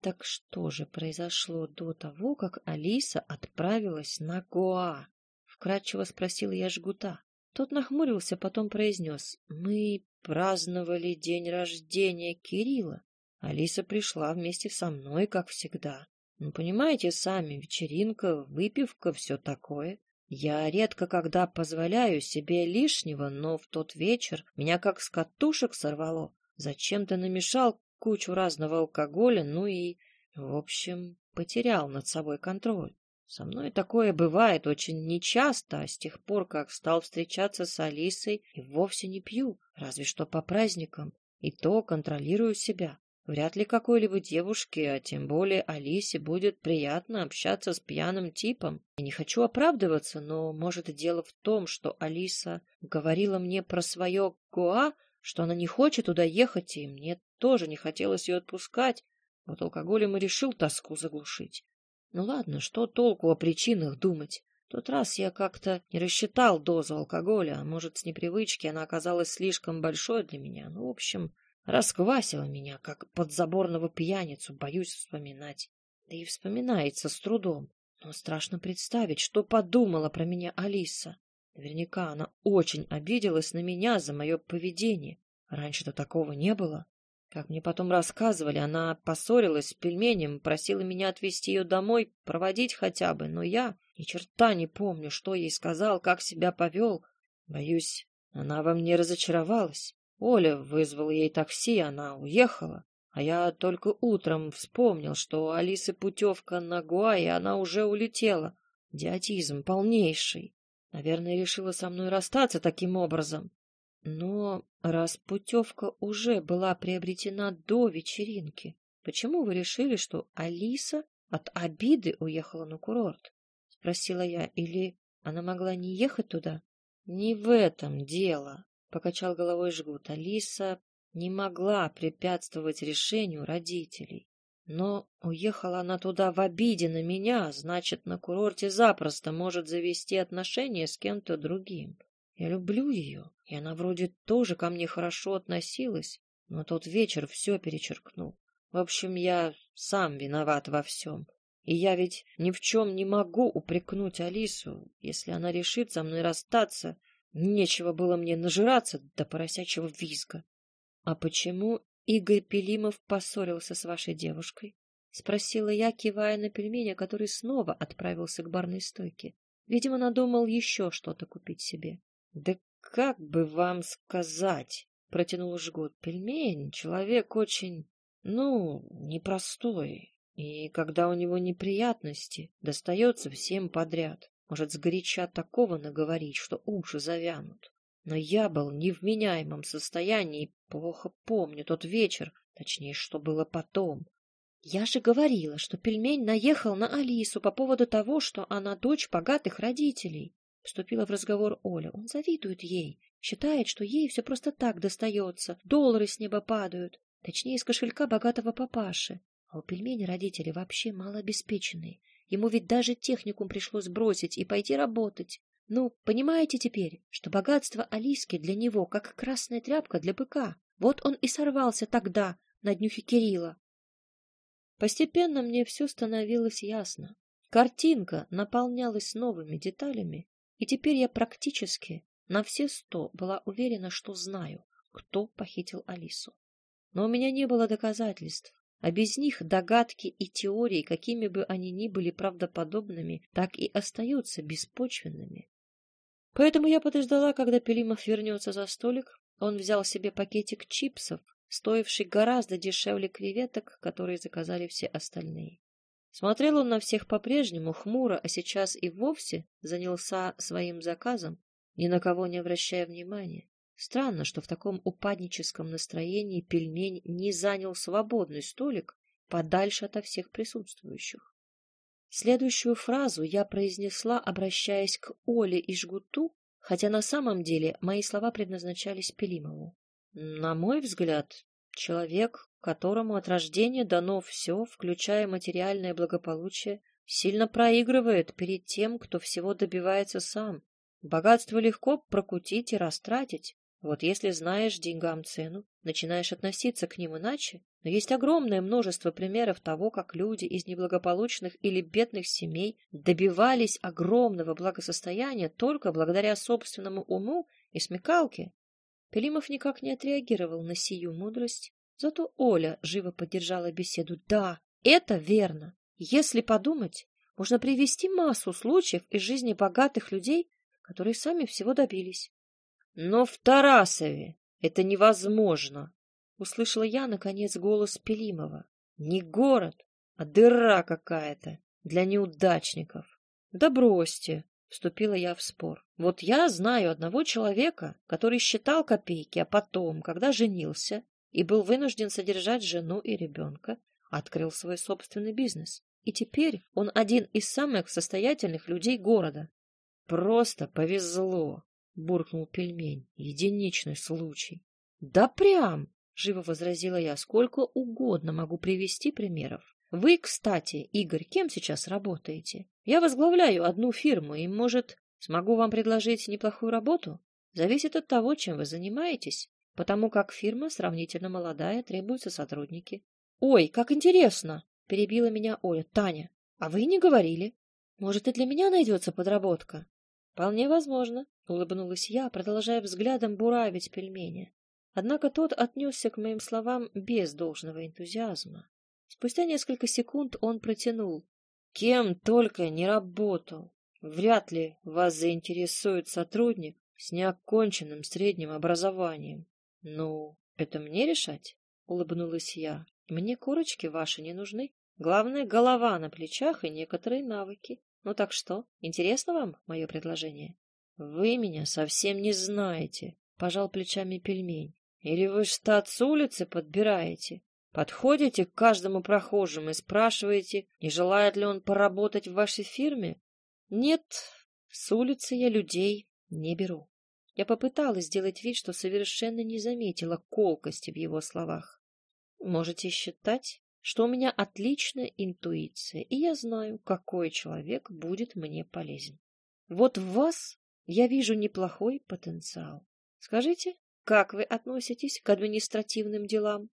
A: Так что же произошло до того, как Алиса отправилась на Гоа? Вкратчиво спросил я жгута. Тот нахмурился, потом произнес. Мы праздновали день рождения Кирилла. Алиса пришла вместе со мной, как всегда. Ну, понимаете сами, вечеринка, выпивка, все такое. Я редко когда позволяю себе лишнего, но в тот вечер меня как с катушек сорвало. Зачем-то намешал
B: кучу разного алкоголя, ну и, в общем, потерял над собой контроль. Со мной такое бывает очень нечасто, а с тех пор, как стал встречаться с Алисой, и вовсе не пью, разве что по праздникам, и то контролирую себя. Вряд ли какой-либо девушке, а тем более Алисе, будет приятно общаться с пьяным типом. Я не хочу оправдываться, но, может, дело в том, что Алиса говорила мне про свое Гоа, что она не хочет туда ехать, и мне тоже не хотелось ее отпускать. Вот алкоголем и решил тоску заглушить. Ну ладно, что толку о причинах думать? В тот раз я как-то не рассчитал дозу алкоголя, а может, с непривычки она оказалась слишком большой для меня. Ну, в общем, расквасила меня, как подзаборного пьяницу, боюсь вспоминать. Да и вспоминается с трудом. Но страшно представить, что подумала про меня Алиса. Наверняка она очень обиделась на меня за мое поведение. Раньше-то такого не было. Как мне потом рассказывали, она поссорилась с пельменем, просила меня отвезти ее домой, проводить хотя бы, но я ни черта не помню, что ей сказал, как себя повел. Боюсь, она во мне разочаровалась. Оля вызвала ей такси, она уехала. А я только утром вспомнил, что Алисы путевка на Гуа, и она уже улетела. Идиотизм полнейший. Наверное, решила со мной расстаться таким образом. Но раз путевка уже была приобретена до вечеринки, почему вы решили, что Алиса от обиды уехала на курорт? Спросила я. Или она могла не ехать туда? Не в этом дело, покачал головой жгут. Алиса не могла препятствовать решению родителей. Но уехала она туда в обиде на меня, значит, на курорте запросто может завести отношения с кем-то другим. Я люблю ее, и она вроде тоже ко мне хорошо относилась, но тот вечер все перечеркнул. В общем, я сам виноват во всем. И я ведь ни в чем не могу упрекнуть Алису. Если она решит со мной расстаться, нечего было мне нажираться до поросячьего визга. — А почему Игорь Пелимов поссорился с вашей девушкой? — спросила я, кивая на пельменя, который снова отправился к барной стойке. Видимо, надумал еще что-то купить себе. — Да как бы вам сказать? — протянул жгут. — Пельмень — человек очень, ну, непростой. И когда у него неприятности, достается всем подряд. Может, сгоряча такого наговорить, что уши завянут. Но я был не в меняемом состоянии плохо помню тот вечер, точнее, что было потом. Я же говорила, что пельмень наехал на Алису по поводу того, что она дочь богатых родителей. Вступила в разговор Оля. Он завидует ей. Считает, что ей все просто так достается. Доллары с неба падают. Точнее, из кошелька богатого папаши. А у пельмени родители вообще малообеспеченные. Ему ведь даже техникум пришлось бросить и пойти работать. Ну, понимаете теперь, что богатство Алиски для него как красная тряпка для быка. Вот он и сорвался тогда на днюхе Кирилла. Постепенно мне все становилось ясно. Картинка наполнялась новыми деталями, и теперь я практически на все сто была уверена, что знаю, кто похитил Алису. Но у меня не было доказательств, а без них догадки и теории, какими бы они ни были правдоподобными, так и остаются беспочвенными. Поэтому я подождала, когда Пелимов вернется за столик. Он взял себе пакетик чипсов, стоивший гораздо дешевле креветок, которые заказали все остальные. Смотрел он на всех по-прежнему хмуро, а сейчас и вовсе занялся своим заказом, ни на кого не обращая внимания. Странно, что в таком упадническом настроении пельмень не занял свободный столик подальше ото всех присутствующих. Следующую фразу я произнесла, обращаясь к Оле и Жгуту, хотя на самом деле мои слова предназначались Пелимову. На мой взгляд, человек, которому от рождения дано все, включая материальное благополучие, сильно проигрывает перед тем, кто всего добивается сам. Богатство легко прокутить и растратить. Вот если знаешь деньгам цену, начинаешь относиться к ним иначе, но есть огромное множество примеров того, как люди из неблагополучных или бедных семей добивались огромного благосостояния только благодаря собственному уму и смекалке. Пелимов никак не отреагировал на сию мудрость Зато Оля живо поддержала беседу. Да, это верно. Если подумать, можно привести массу случаев из жизни богатых людей, которые сами всего добились. Но в Тарасове это невозможно, услышала я, наконец, голос Пелимова. Не город, а дыра какая-то для неудачников. Да бросьте, вступила я в спор. Вот я знаю одного человека, который считал копейки, а потом, когда женился и был вынужден содержать жену и ребенка, открыл свой собственный бизнес. И теперь он один из самых состоятельных людей города. Просто повезло, буркнул пельмень. Единичный случай. Да прям, живо возразила я, сколько угодно могу привести примеров. Вы, кстати, Игорь, кем сейчас работаете? Я возглавляю одну фирму и, может, смогу вам предложить неплохую работу? Зависит от того, чем вы занимаетесь, потому как фирма сравнительно молодая, требуются сотрудники. Ой, как интересно! Перебила меня Оля. Таня, а вы не говорили? Может, и для меня найдется подработка? Вполне возможно, улыбнулась я, продолжая взглядом буравить пельмени. Однако тот отнесся к моим словам без должного энтузиазма. Спустя несколько секунд он протянул. Кем только не работал. Вряд ли вас заинтересует сотрудник с неоконченным средним образованием. Ну, это мне решать? Улыбнулась я. Мне корочки ваши не нужны. Главное, голова на плечах и некоторые навыки. Ну так что, интересно вам мое предложение? Вы меня совсем не знаете, пожал плечами пельмень. Или вы штат с улицы подбираете? Подходите к каждому прохожему и спрашиваете, не желает ли он поработать в вашей фирме? Нет, с улицы я людей не беру. Я попыталась сделать вид, что совершенно не заметила колкости в его словах. Можете считать, что у меня отличная интуиция, и я знаю, какой человек будет мне полезен. Вот в вас я вижу неплохой потенциал. Скажите, как вы относитесь к административным делам?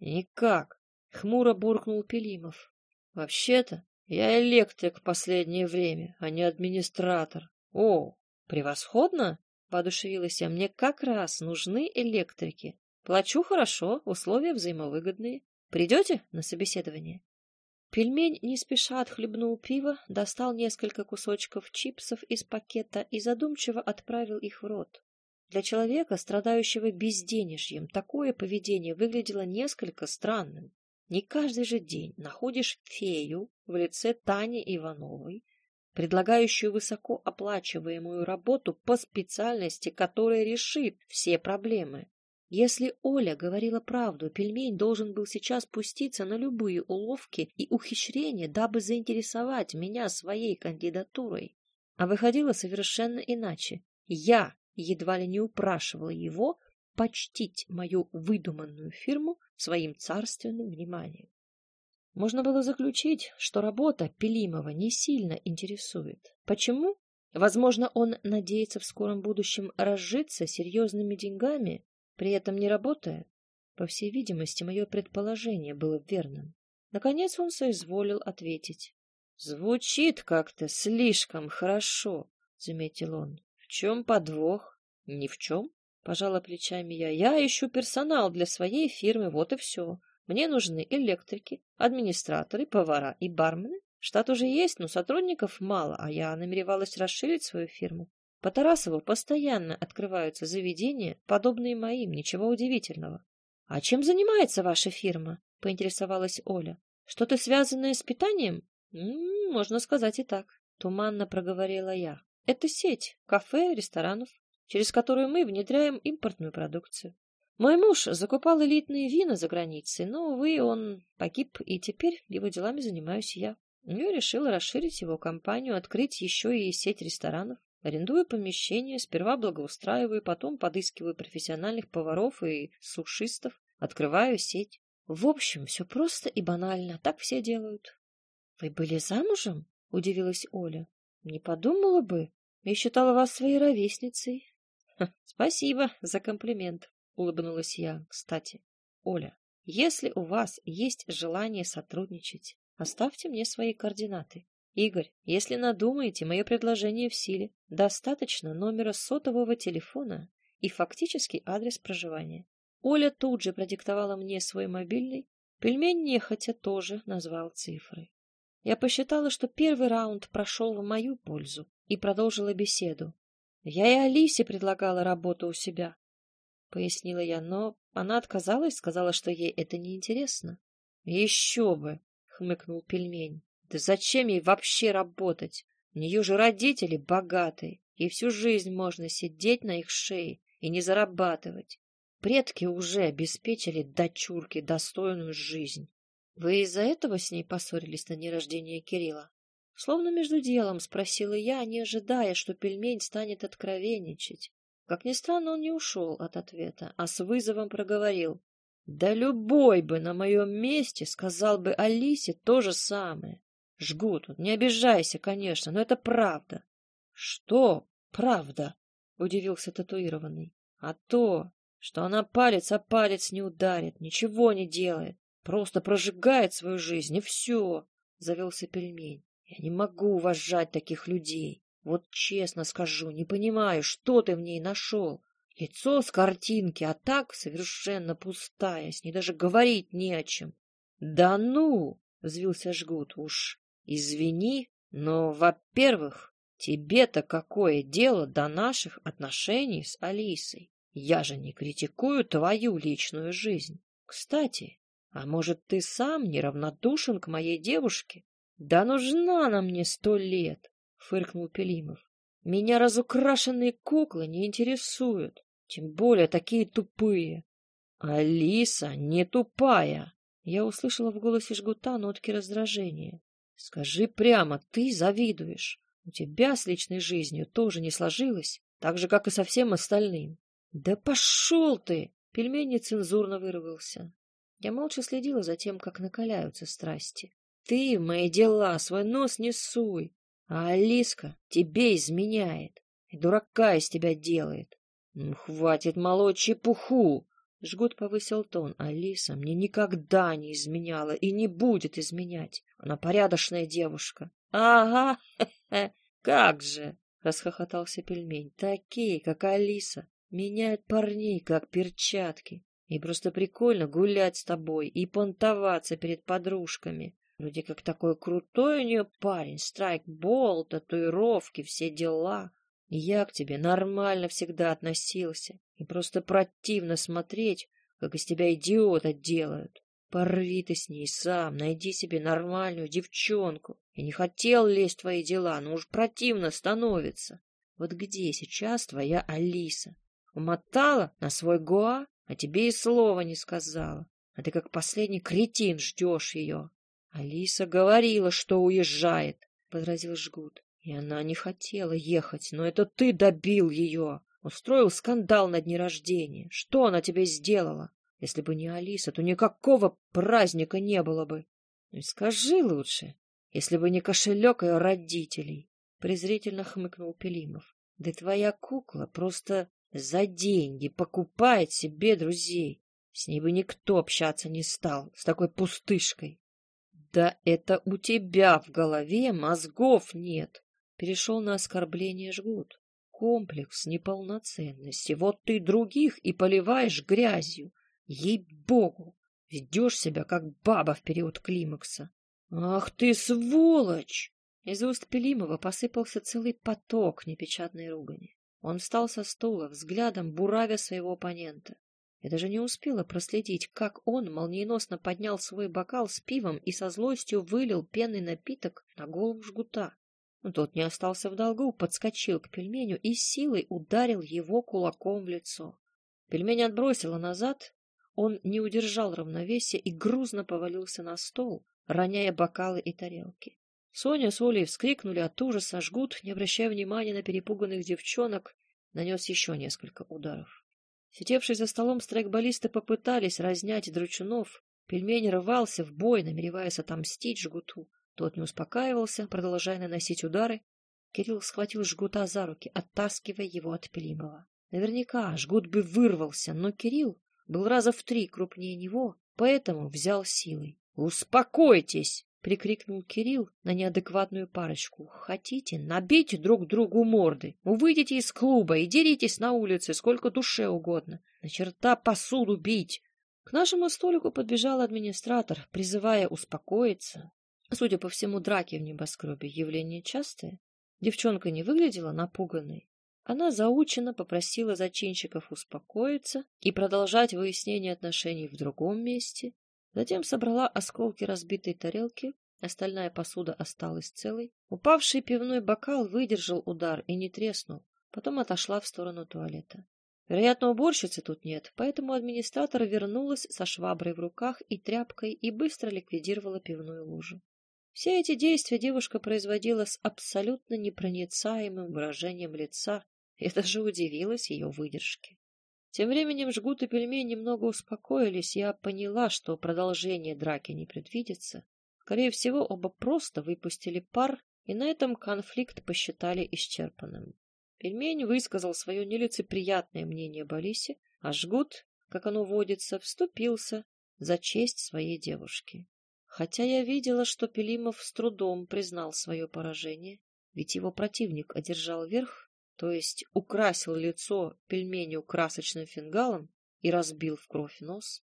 B: Никак, хмуро буркнул Пелимов. Вообще-то я электрик в последнее время, а не администратор. О, превосходно, воодушевилась я. Мне как раз нужны электрики. Плачу хорошо, условия взаимовыгодные. Придете на собеседование? Пельмень не спеша отхлебнул пиво, достал несколько кусочков чипсов из пакета и задумчиво отправил их в рот. Для человека, страдающего безденежьем, такое поведение выглядело несколько странным. Не каждый же день находишь фею в лице Тани Ивановой, предлагающую высоко оплачиваемую работу по специальности, которая решит все проблемы. Если Оля говорила правду, пельмень должен был сейчас пуститься на любые уловки и ухищрения, дабы заинтересовать меня своей кандидатурой. А выходило совершенно иначе. Я едва ли не упрашивала его почтить мою выдуманную фирму своим царственным вниманием. Можно было заключить, что работа Пелимова не сильно интересует. Почему? Возможно, он надеется в скором будущем разжиться серьезными деньгами, при этом не работая. По всей видимости, мое предположение было верным. Наконец он соизволил ответить. — Звучит как-то слишком хорошо, — заметил он чем подвох? Ни в чем. Пожала плечами я. Я ищу персонал для своей фирмы, вот и все. Мне нужны электрики, администраторы, повара и бармены. Штат уже есть, но сотрудников мало, а я намеревалась расширить свою фирму. По Тарасову постоянно открываются заведения, подобные моим, ничего удивительного. — А чем занимается ваша фирма? — поинтересовалась Оля. — Что-то связанное с питанием? — Можно сказать и так, — туманно проговорила я. Это сеть кафе, ресторанов, через которую мы внедряем импортную продукцию. Мой муж закупал элитные вина за границей, но, увы, он погиб, и теперь его делами занимаюсь я. Я решила расширить его компанию, открыть еще и сеть ресторанов. Арендую помещение, сперва благоустраиваю, потом подыскиваю профессиональных поваров и сушистов, открываю сеть. В общем, все просто и банально, так все делают. — Вы были замужем? — удивилась Оля. — Не подумала бы. Я считала вас своей ровесницей. — Спасибо за комплимент, — улыбнулась я. — Кстати, Оля, если у вас есть желание сотрудничать, оставьте мне свои координаты. Игорь, если надумаете, мое предложение в силе. Достаточно номера сотового телефона и фактический адрес проживания. Оля тут же продиктовала мне свой мобильный, пельмень нехотя тоже назвал цифры. Я посчитала, что первый раунд прошел в мою пользу и продолжила беседу. Я и Алисе предлагала работу у себя. — пояснила я, но она отказалась, сказала, что ей это неинтересно. — Еще бы! — хмыкнул пельмень. — Да зачем ей вообще работать? У нее же родители богатые, и всю жизнь можно сидеть на их шее и не зарабатывать. Предки уже обеспечили дочурке достойную жизнь. Вы из-за этого с ней поссорились на дне рождения Кирилла? Словно между делом спросила я, не ожидая, что пельмень станет откровенничать. Как ни странно, он не ушел от ответа, а с вызовом проговорил. Да любой бы на моем месте сказал бы Алисе то же самое. Жгут, не обижайся, конечно, но это правда. Что правда? Удивился татуированный. А то, что она палец о палец не ударит, ничего не делает, просто прожигает свою жизнь, и все, — завелся пельмень. Я не могу уважать таких людей. Вот честно скажу, не понимаю, что ты в ней нашел. Лицо с картинки, а так совершенно пустая, с ней даже говорить не о чем. — Да ну! — взвился Жгут. — Уж извини, но, во-первых, тебе-то какое дело до наших отношений с Алисой? Я же не критикую твою личную жизнь. Кстати, а может, ты сам неравнодушен к моей девушке? Да нужна она мне сто лет фыркнул Пелимов. Меня разукрашенные куклы не интересуют, тем более такие тупые. Алиса не тупая. Я услышала в голосе жгута нотки раздражения. Скажи прямо, ты завидуешь. У тебя с личной жизнью тоже не сложилось, так же, как и со всем остальным. Да пошел ты! Пельмень нецензурно вырвался. Я молча следила за тем, как накаляются страсти. Ты мои дела свой нос не суй. А Алиска тебе изменяет и дурака из тебя делает. Ну, хватит молоть чепуху. Жгут повысил тон. Алиса мне никогда не изменяла и не будет изменять. Она порядочная девушка. Ага, <laughs> как же, расхохотался пельмень. Такие, как Алиса, меняют парней, как перчатки. И просто прикольно гулять с тобой и понтоваться перед подружками. Вроде как такой крутой у нее парень, страйкбол, татуировки, все дела. И я к тебе нормально всегда относился. И просто противно смотреть, как из тебя идиота делают. Порви ты с ней сам, найди себе нормальную девчонку. Я не хотел лезть в твои дела, но уж противно становится. Вот где сейчас твоя Алиса? Умотала на свой Гоа, а тебе и слова не сказала. А ты как последний кретин ждешь ее. Алиса говорила, что уезжает, — возразил Жгут. И она не хотела ехать, но это ты добил ее. Устроил скандал на дне рождения. Что она тебе сделала? Если бы не Алиса, то никакого праздника не было бы. Ну скажи лучше, если бы не кошелек ее родителей, — презрительно хмыкнул Пелимов. Да твоя кукла просто за деньги покупает себе друзей. С ней бы никто общаться не стал, с такой пустышкой. Да это у тебя в голове мозгов нет. Перешел на оскорбление жгут. Комплекс неполноценности. Вот ты других и поливаешь грязью. Ей-богу, ведешь себя как баба в период климакса. Ах ты сволочь! Из уст Пелимова посыпался целый поток непечатной ругани. Он встал со стула, взглядом буравя своего оппонента. Я даже не успела проследить, как он молниеносно поднял свой бокал с пивом и со злостью вылил пенный напиток на голову жгута. Но тот не остался в долгу, подскочил к пельменю и силой ударил его кулаком в лицо. Пельмень отбросило назад, он не удержал равновесия и грузно повалился на стол, роняя бокалы и тарелки. Соня с Олей вскрикнули от ужаса, жгут, не обращая внимания на перепуганных девчонок, нанес еще несколько ударов. Сидевшие за столом страйкболисты попытались разнять дручунов. Пельмень рвался в бой, намереваясь отомстить жгуту. Тот не успокаивался, продолжая наносить удары. Кирилл схватил жгута за руки, оттаскивая его от Пелимова. Наверняка жгут бы вырвался, но Кирилл был раза в три крупнее него, поэтому взял силой. «Успокойтесь!» — прикрикнул Кирилл на неадекватную парочку. «Хотите, набейте друг другу морды. Выйдите из клуба и деритесь на улице сколько душе угодно. На черта посуду бить!» К нашему столику подбежал администратор, призывая успокоиться. Судя по всему, драки в небоскребе — явление частое. Девчонка не выглядела напуганной, Она заученно попросила зачинщиков успокоиться и продолжать выяснение отношений в другом месте, затем собрала осколки разбитой тарелки, остальная посуда осталась целой. Упавший пивной бокал выдержал удар и не треснул, потом отошла в сторону туалета. Вероятно, уборщицы тут нет, поэтому администратор вернулась со шваброй в руках и тряпкой и быстро ликвидировала пивную лужу. Все эти действия девушка производила с абсолютно непроницаемым выражением лица, и даже удивилась ее выдержке. Тем временем жгут и пельмени немного успокоились, я поняла, что продолжение драки не предвидится. Скорее всего, оба просто выпустили пар, и на этом конфликт посчитали исчерпанным. Пельмень высказал свое нелицеприятное мнение Балисе, а жгут, как оно водится, вступился за честь своей девушки. Хотя я видела, что Пелимов с трудом признал свое поражение, ведь его противник одержал верх, то есть украсил лицо пельменю красочным фингалом и разбил в кровь нос.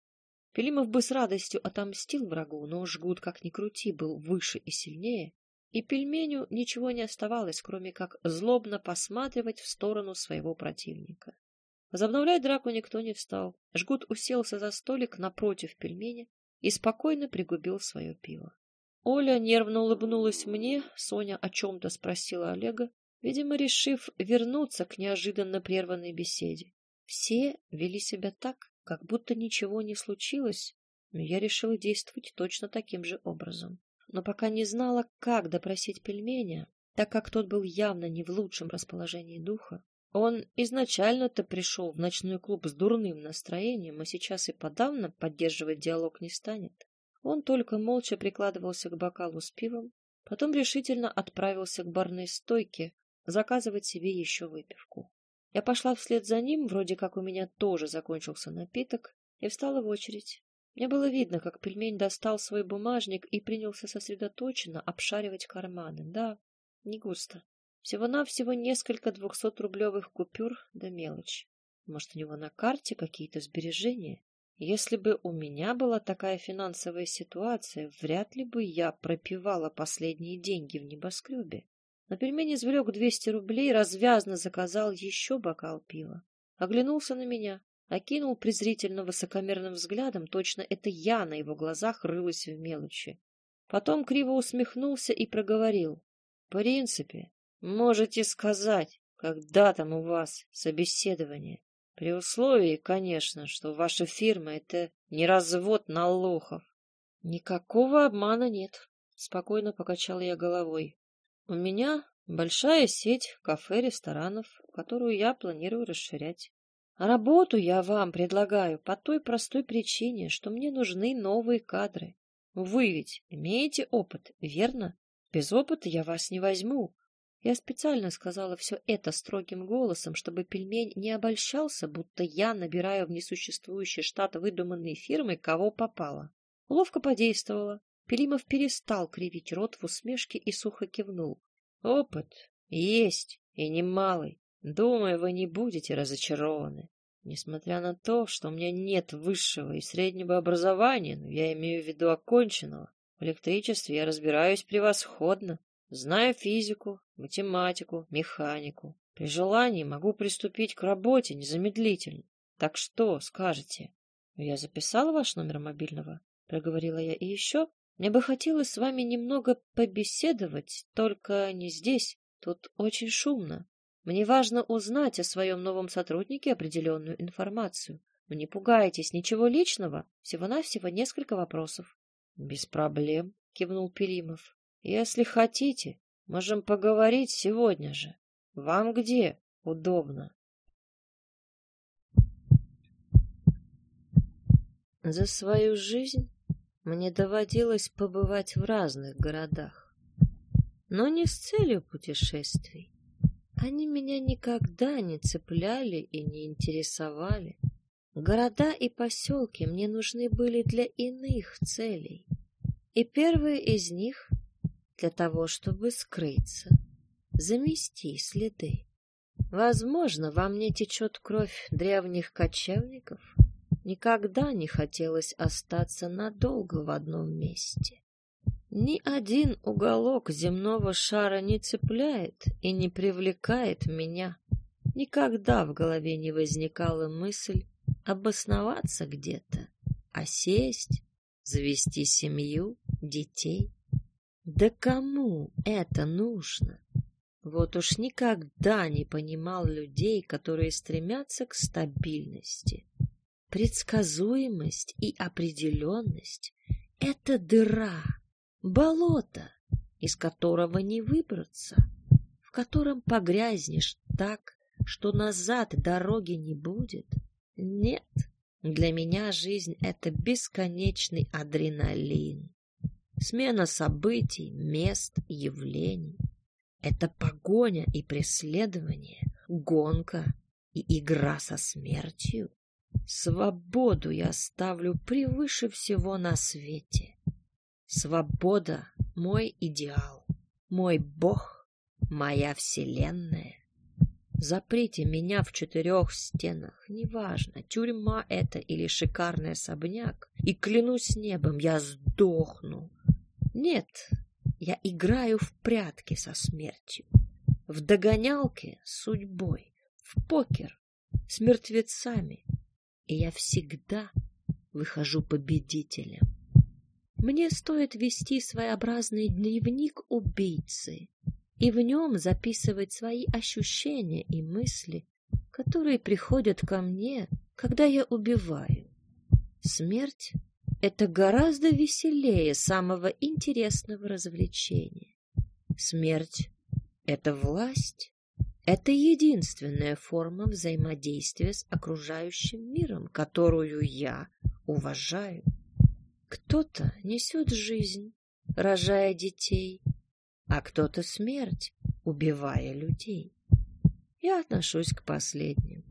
B: Пелимов бы с радостью отомстил врагу, но жгут, как ни крути, был выше и сильнее, и пельменю ничего не оставалось, кроме как злобно посматривать в сторону своего противника. Возобновлять драку никто не встал. Жгут уселся за столик напротив пельменя и спокойно пригубил свое пиво. Оля нервно улыбнулась мне, Соня о чем-то спросила Олега, видимо, решив вернуться к неожиданно прерванной беседе. Все вели себя так, как будто ничего не случилось, но я решила действовать точно таким же образом. Но пока не знала, как допросить пельменя, так как тот был явно не в лучшем расположении духа. Он изначально-то пришел в ночной клуб с дурным настроением, а сейчас и подавно поддерживать диалог не станет. Он только молча прикладывался к бокалу с пивом, потом решительно отправился к барной стойке, заказывать себе еще выпивку. Я пошла вслед за ним, вроде как у меня тоже закончился напиток, и встала в очередь. Мне было видно, как пельмень достал свой бумажник и принялся сосредоточенно обшаривать карманы. Да, не густо. Всего-навсего несколько двухсотрублевых купюр да мелочь. Может, у него на карте какие-то сбережения? Если бы у меня была такая финансовая ситуация, вряд ли бы я пропивала последние деньги в небоскребе. На пельмени извлек двести рублей, развязно заказал еще бокал пива. Оглянулся на меня, окинул презрительно высокомерным взглядом, точно это я на его глазах рылась в мелочи. Потом криво усмехнулся и проговорил. — В принципе, можете сказать, когда там у вас собеседование. При условии, конечно, что ваша фирма — это не развод на лохов. — Никакого обмана нет, — спокойно покачал я головой. У меня большая сеть кафе, ресторанов, которую я планирую расширять. А работу я вам предлагаю по той простой причине, что мне нужны новые кадры. Вы ведь имеете опыт, верно? Без опыта я вас не возьму. Я специально сказала все это строгим голосом, чтобы пельмень не обольщался, будто я набираю в несуществующий штат выдуманной фирмы, кого попало. Ловко подействовала. Пелимов перестал кривить рот в усмешке и сухо кивнул. Опыт есть, и немалый. Думаю, вы не будете разочарованы. Несмотря на то, что у меня нет высшего и среднего образования, но я имею в виду оконченного, в электричестве я разбираюсь превосходно. Знаю физику, математику, механику. При желании могу приступить к работе незамедлительно. Так что скажете? Я записала ваш номер мобильного, проговорила я. И еще мне бы хотелось с вами немного побеседовать, только не здесь. Тут очень шумно. Мне важно узнать о своем новом сотруднике определенную информацию. Вы не пугайтесь, ничего личного, всего-навсего несколько вопросов. — Без проблем, — кивнул Пелимов. — Если хотите, можем поговорить сегодня же. Вам где удобно? За свою жизнь мне доводилось побывать в разных городах, но не с целью путешествий. Они меня никогда не цепляли и не интересовали. Города и поселки мне нужны были для иных целей. И первые из них для того, чтобы скрыться, замести следы. Возможно, во мне течет кровь древних кочевников, Никогда не хотелось остаться надолго в одном месте. Ни один уголок земного шара не цепляет и не привлекает меня. Никогда в голове не возникала мысль обосноваться где-то, а сесть, завести семью, детей. Да кому это нужно? Вот уж никогда не понимал людей, которые стремятся к стабильности. Предсказуемость и определенность — это дыра, болото, из которого не выбраться, в котором погрязнешь так, что назад дороги не будет. Нет, для меня жизнь — это бесконечный адреналин. Смена событий, мест, явлений. Это погоня и преследование, гонка и игра со смертью. Свободу я ставлю превыше всего на свете. Свобода — мой идеал, мой бог, моя вселенная. Заприте меня в четырех стенах, неважно, тюрьма это или шикарный особняк, и клянусь небом, я сдохну. Нет, я играю в прятки со смертью, в догонялки с судьбой, в покер с мертвецами, и я всегда выхожу победителем. Мне стоит вести своеобразный дневник убийцы и в нем записывать свои ощущения и мысли, которые приходят ко мне, когда я убиваю. Смерть — это гораздо веселее самого интересного развлечения. Смерть — это власть, это единственная форма взаимодействия с окружающим миром, которую я уважаю. Кто-то несет жизнь, рожая детей, а кто-то смерть, убивая людей. Я отношусь к последним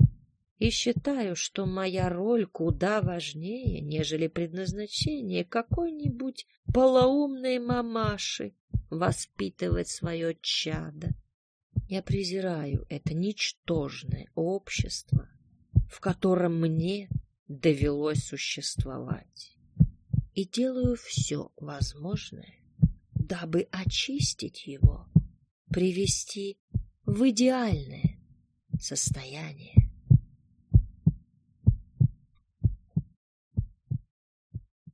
B: и считаю, что моя роль куда важнее, нежели предназначение какой-нибудь полоумной мамаши воспитывать свое чадо. Я презираю это ничтожное общество, в котором мне довелось существовать и делаю все возможное, дабы очистить его, привести в идеальное состояние.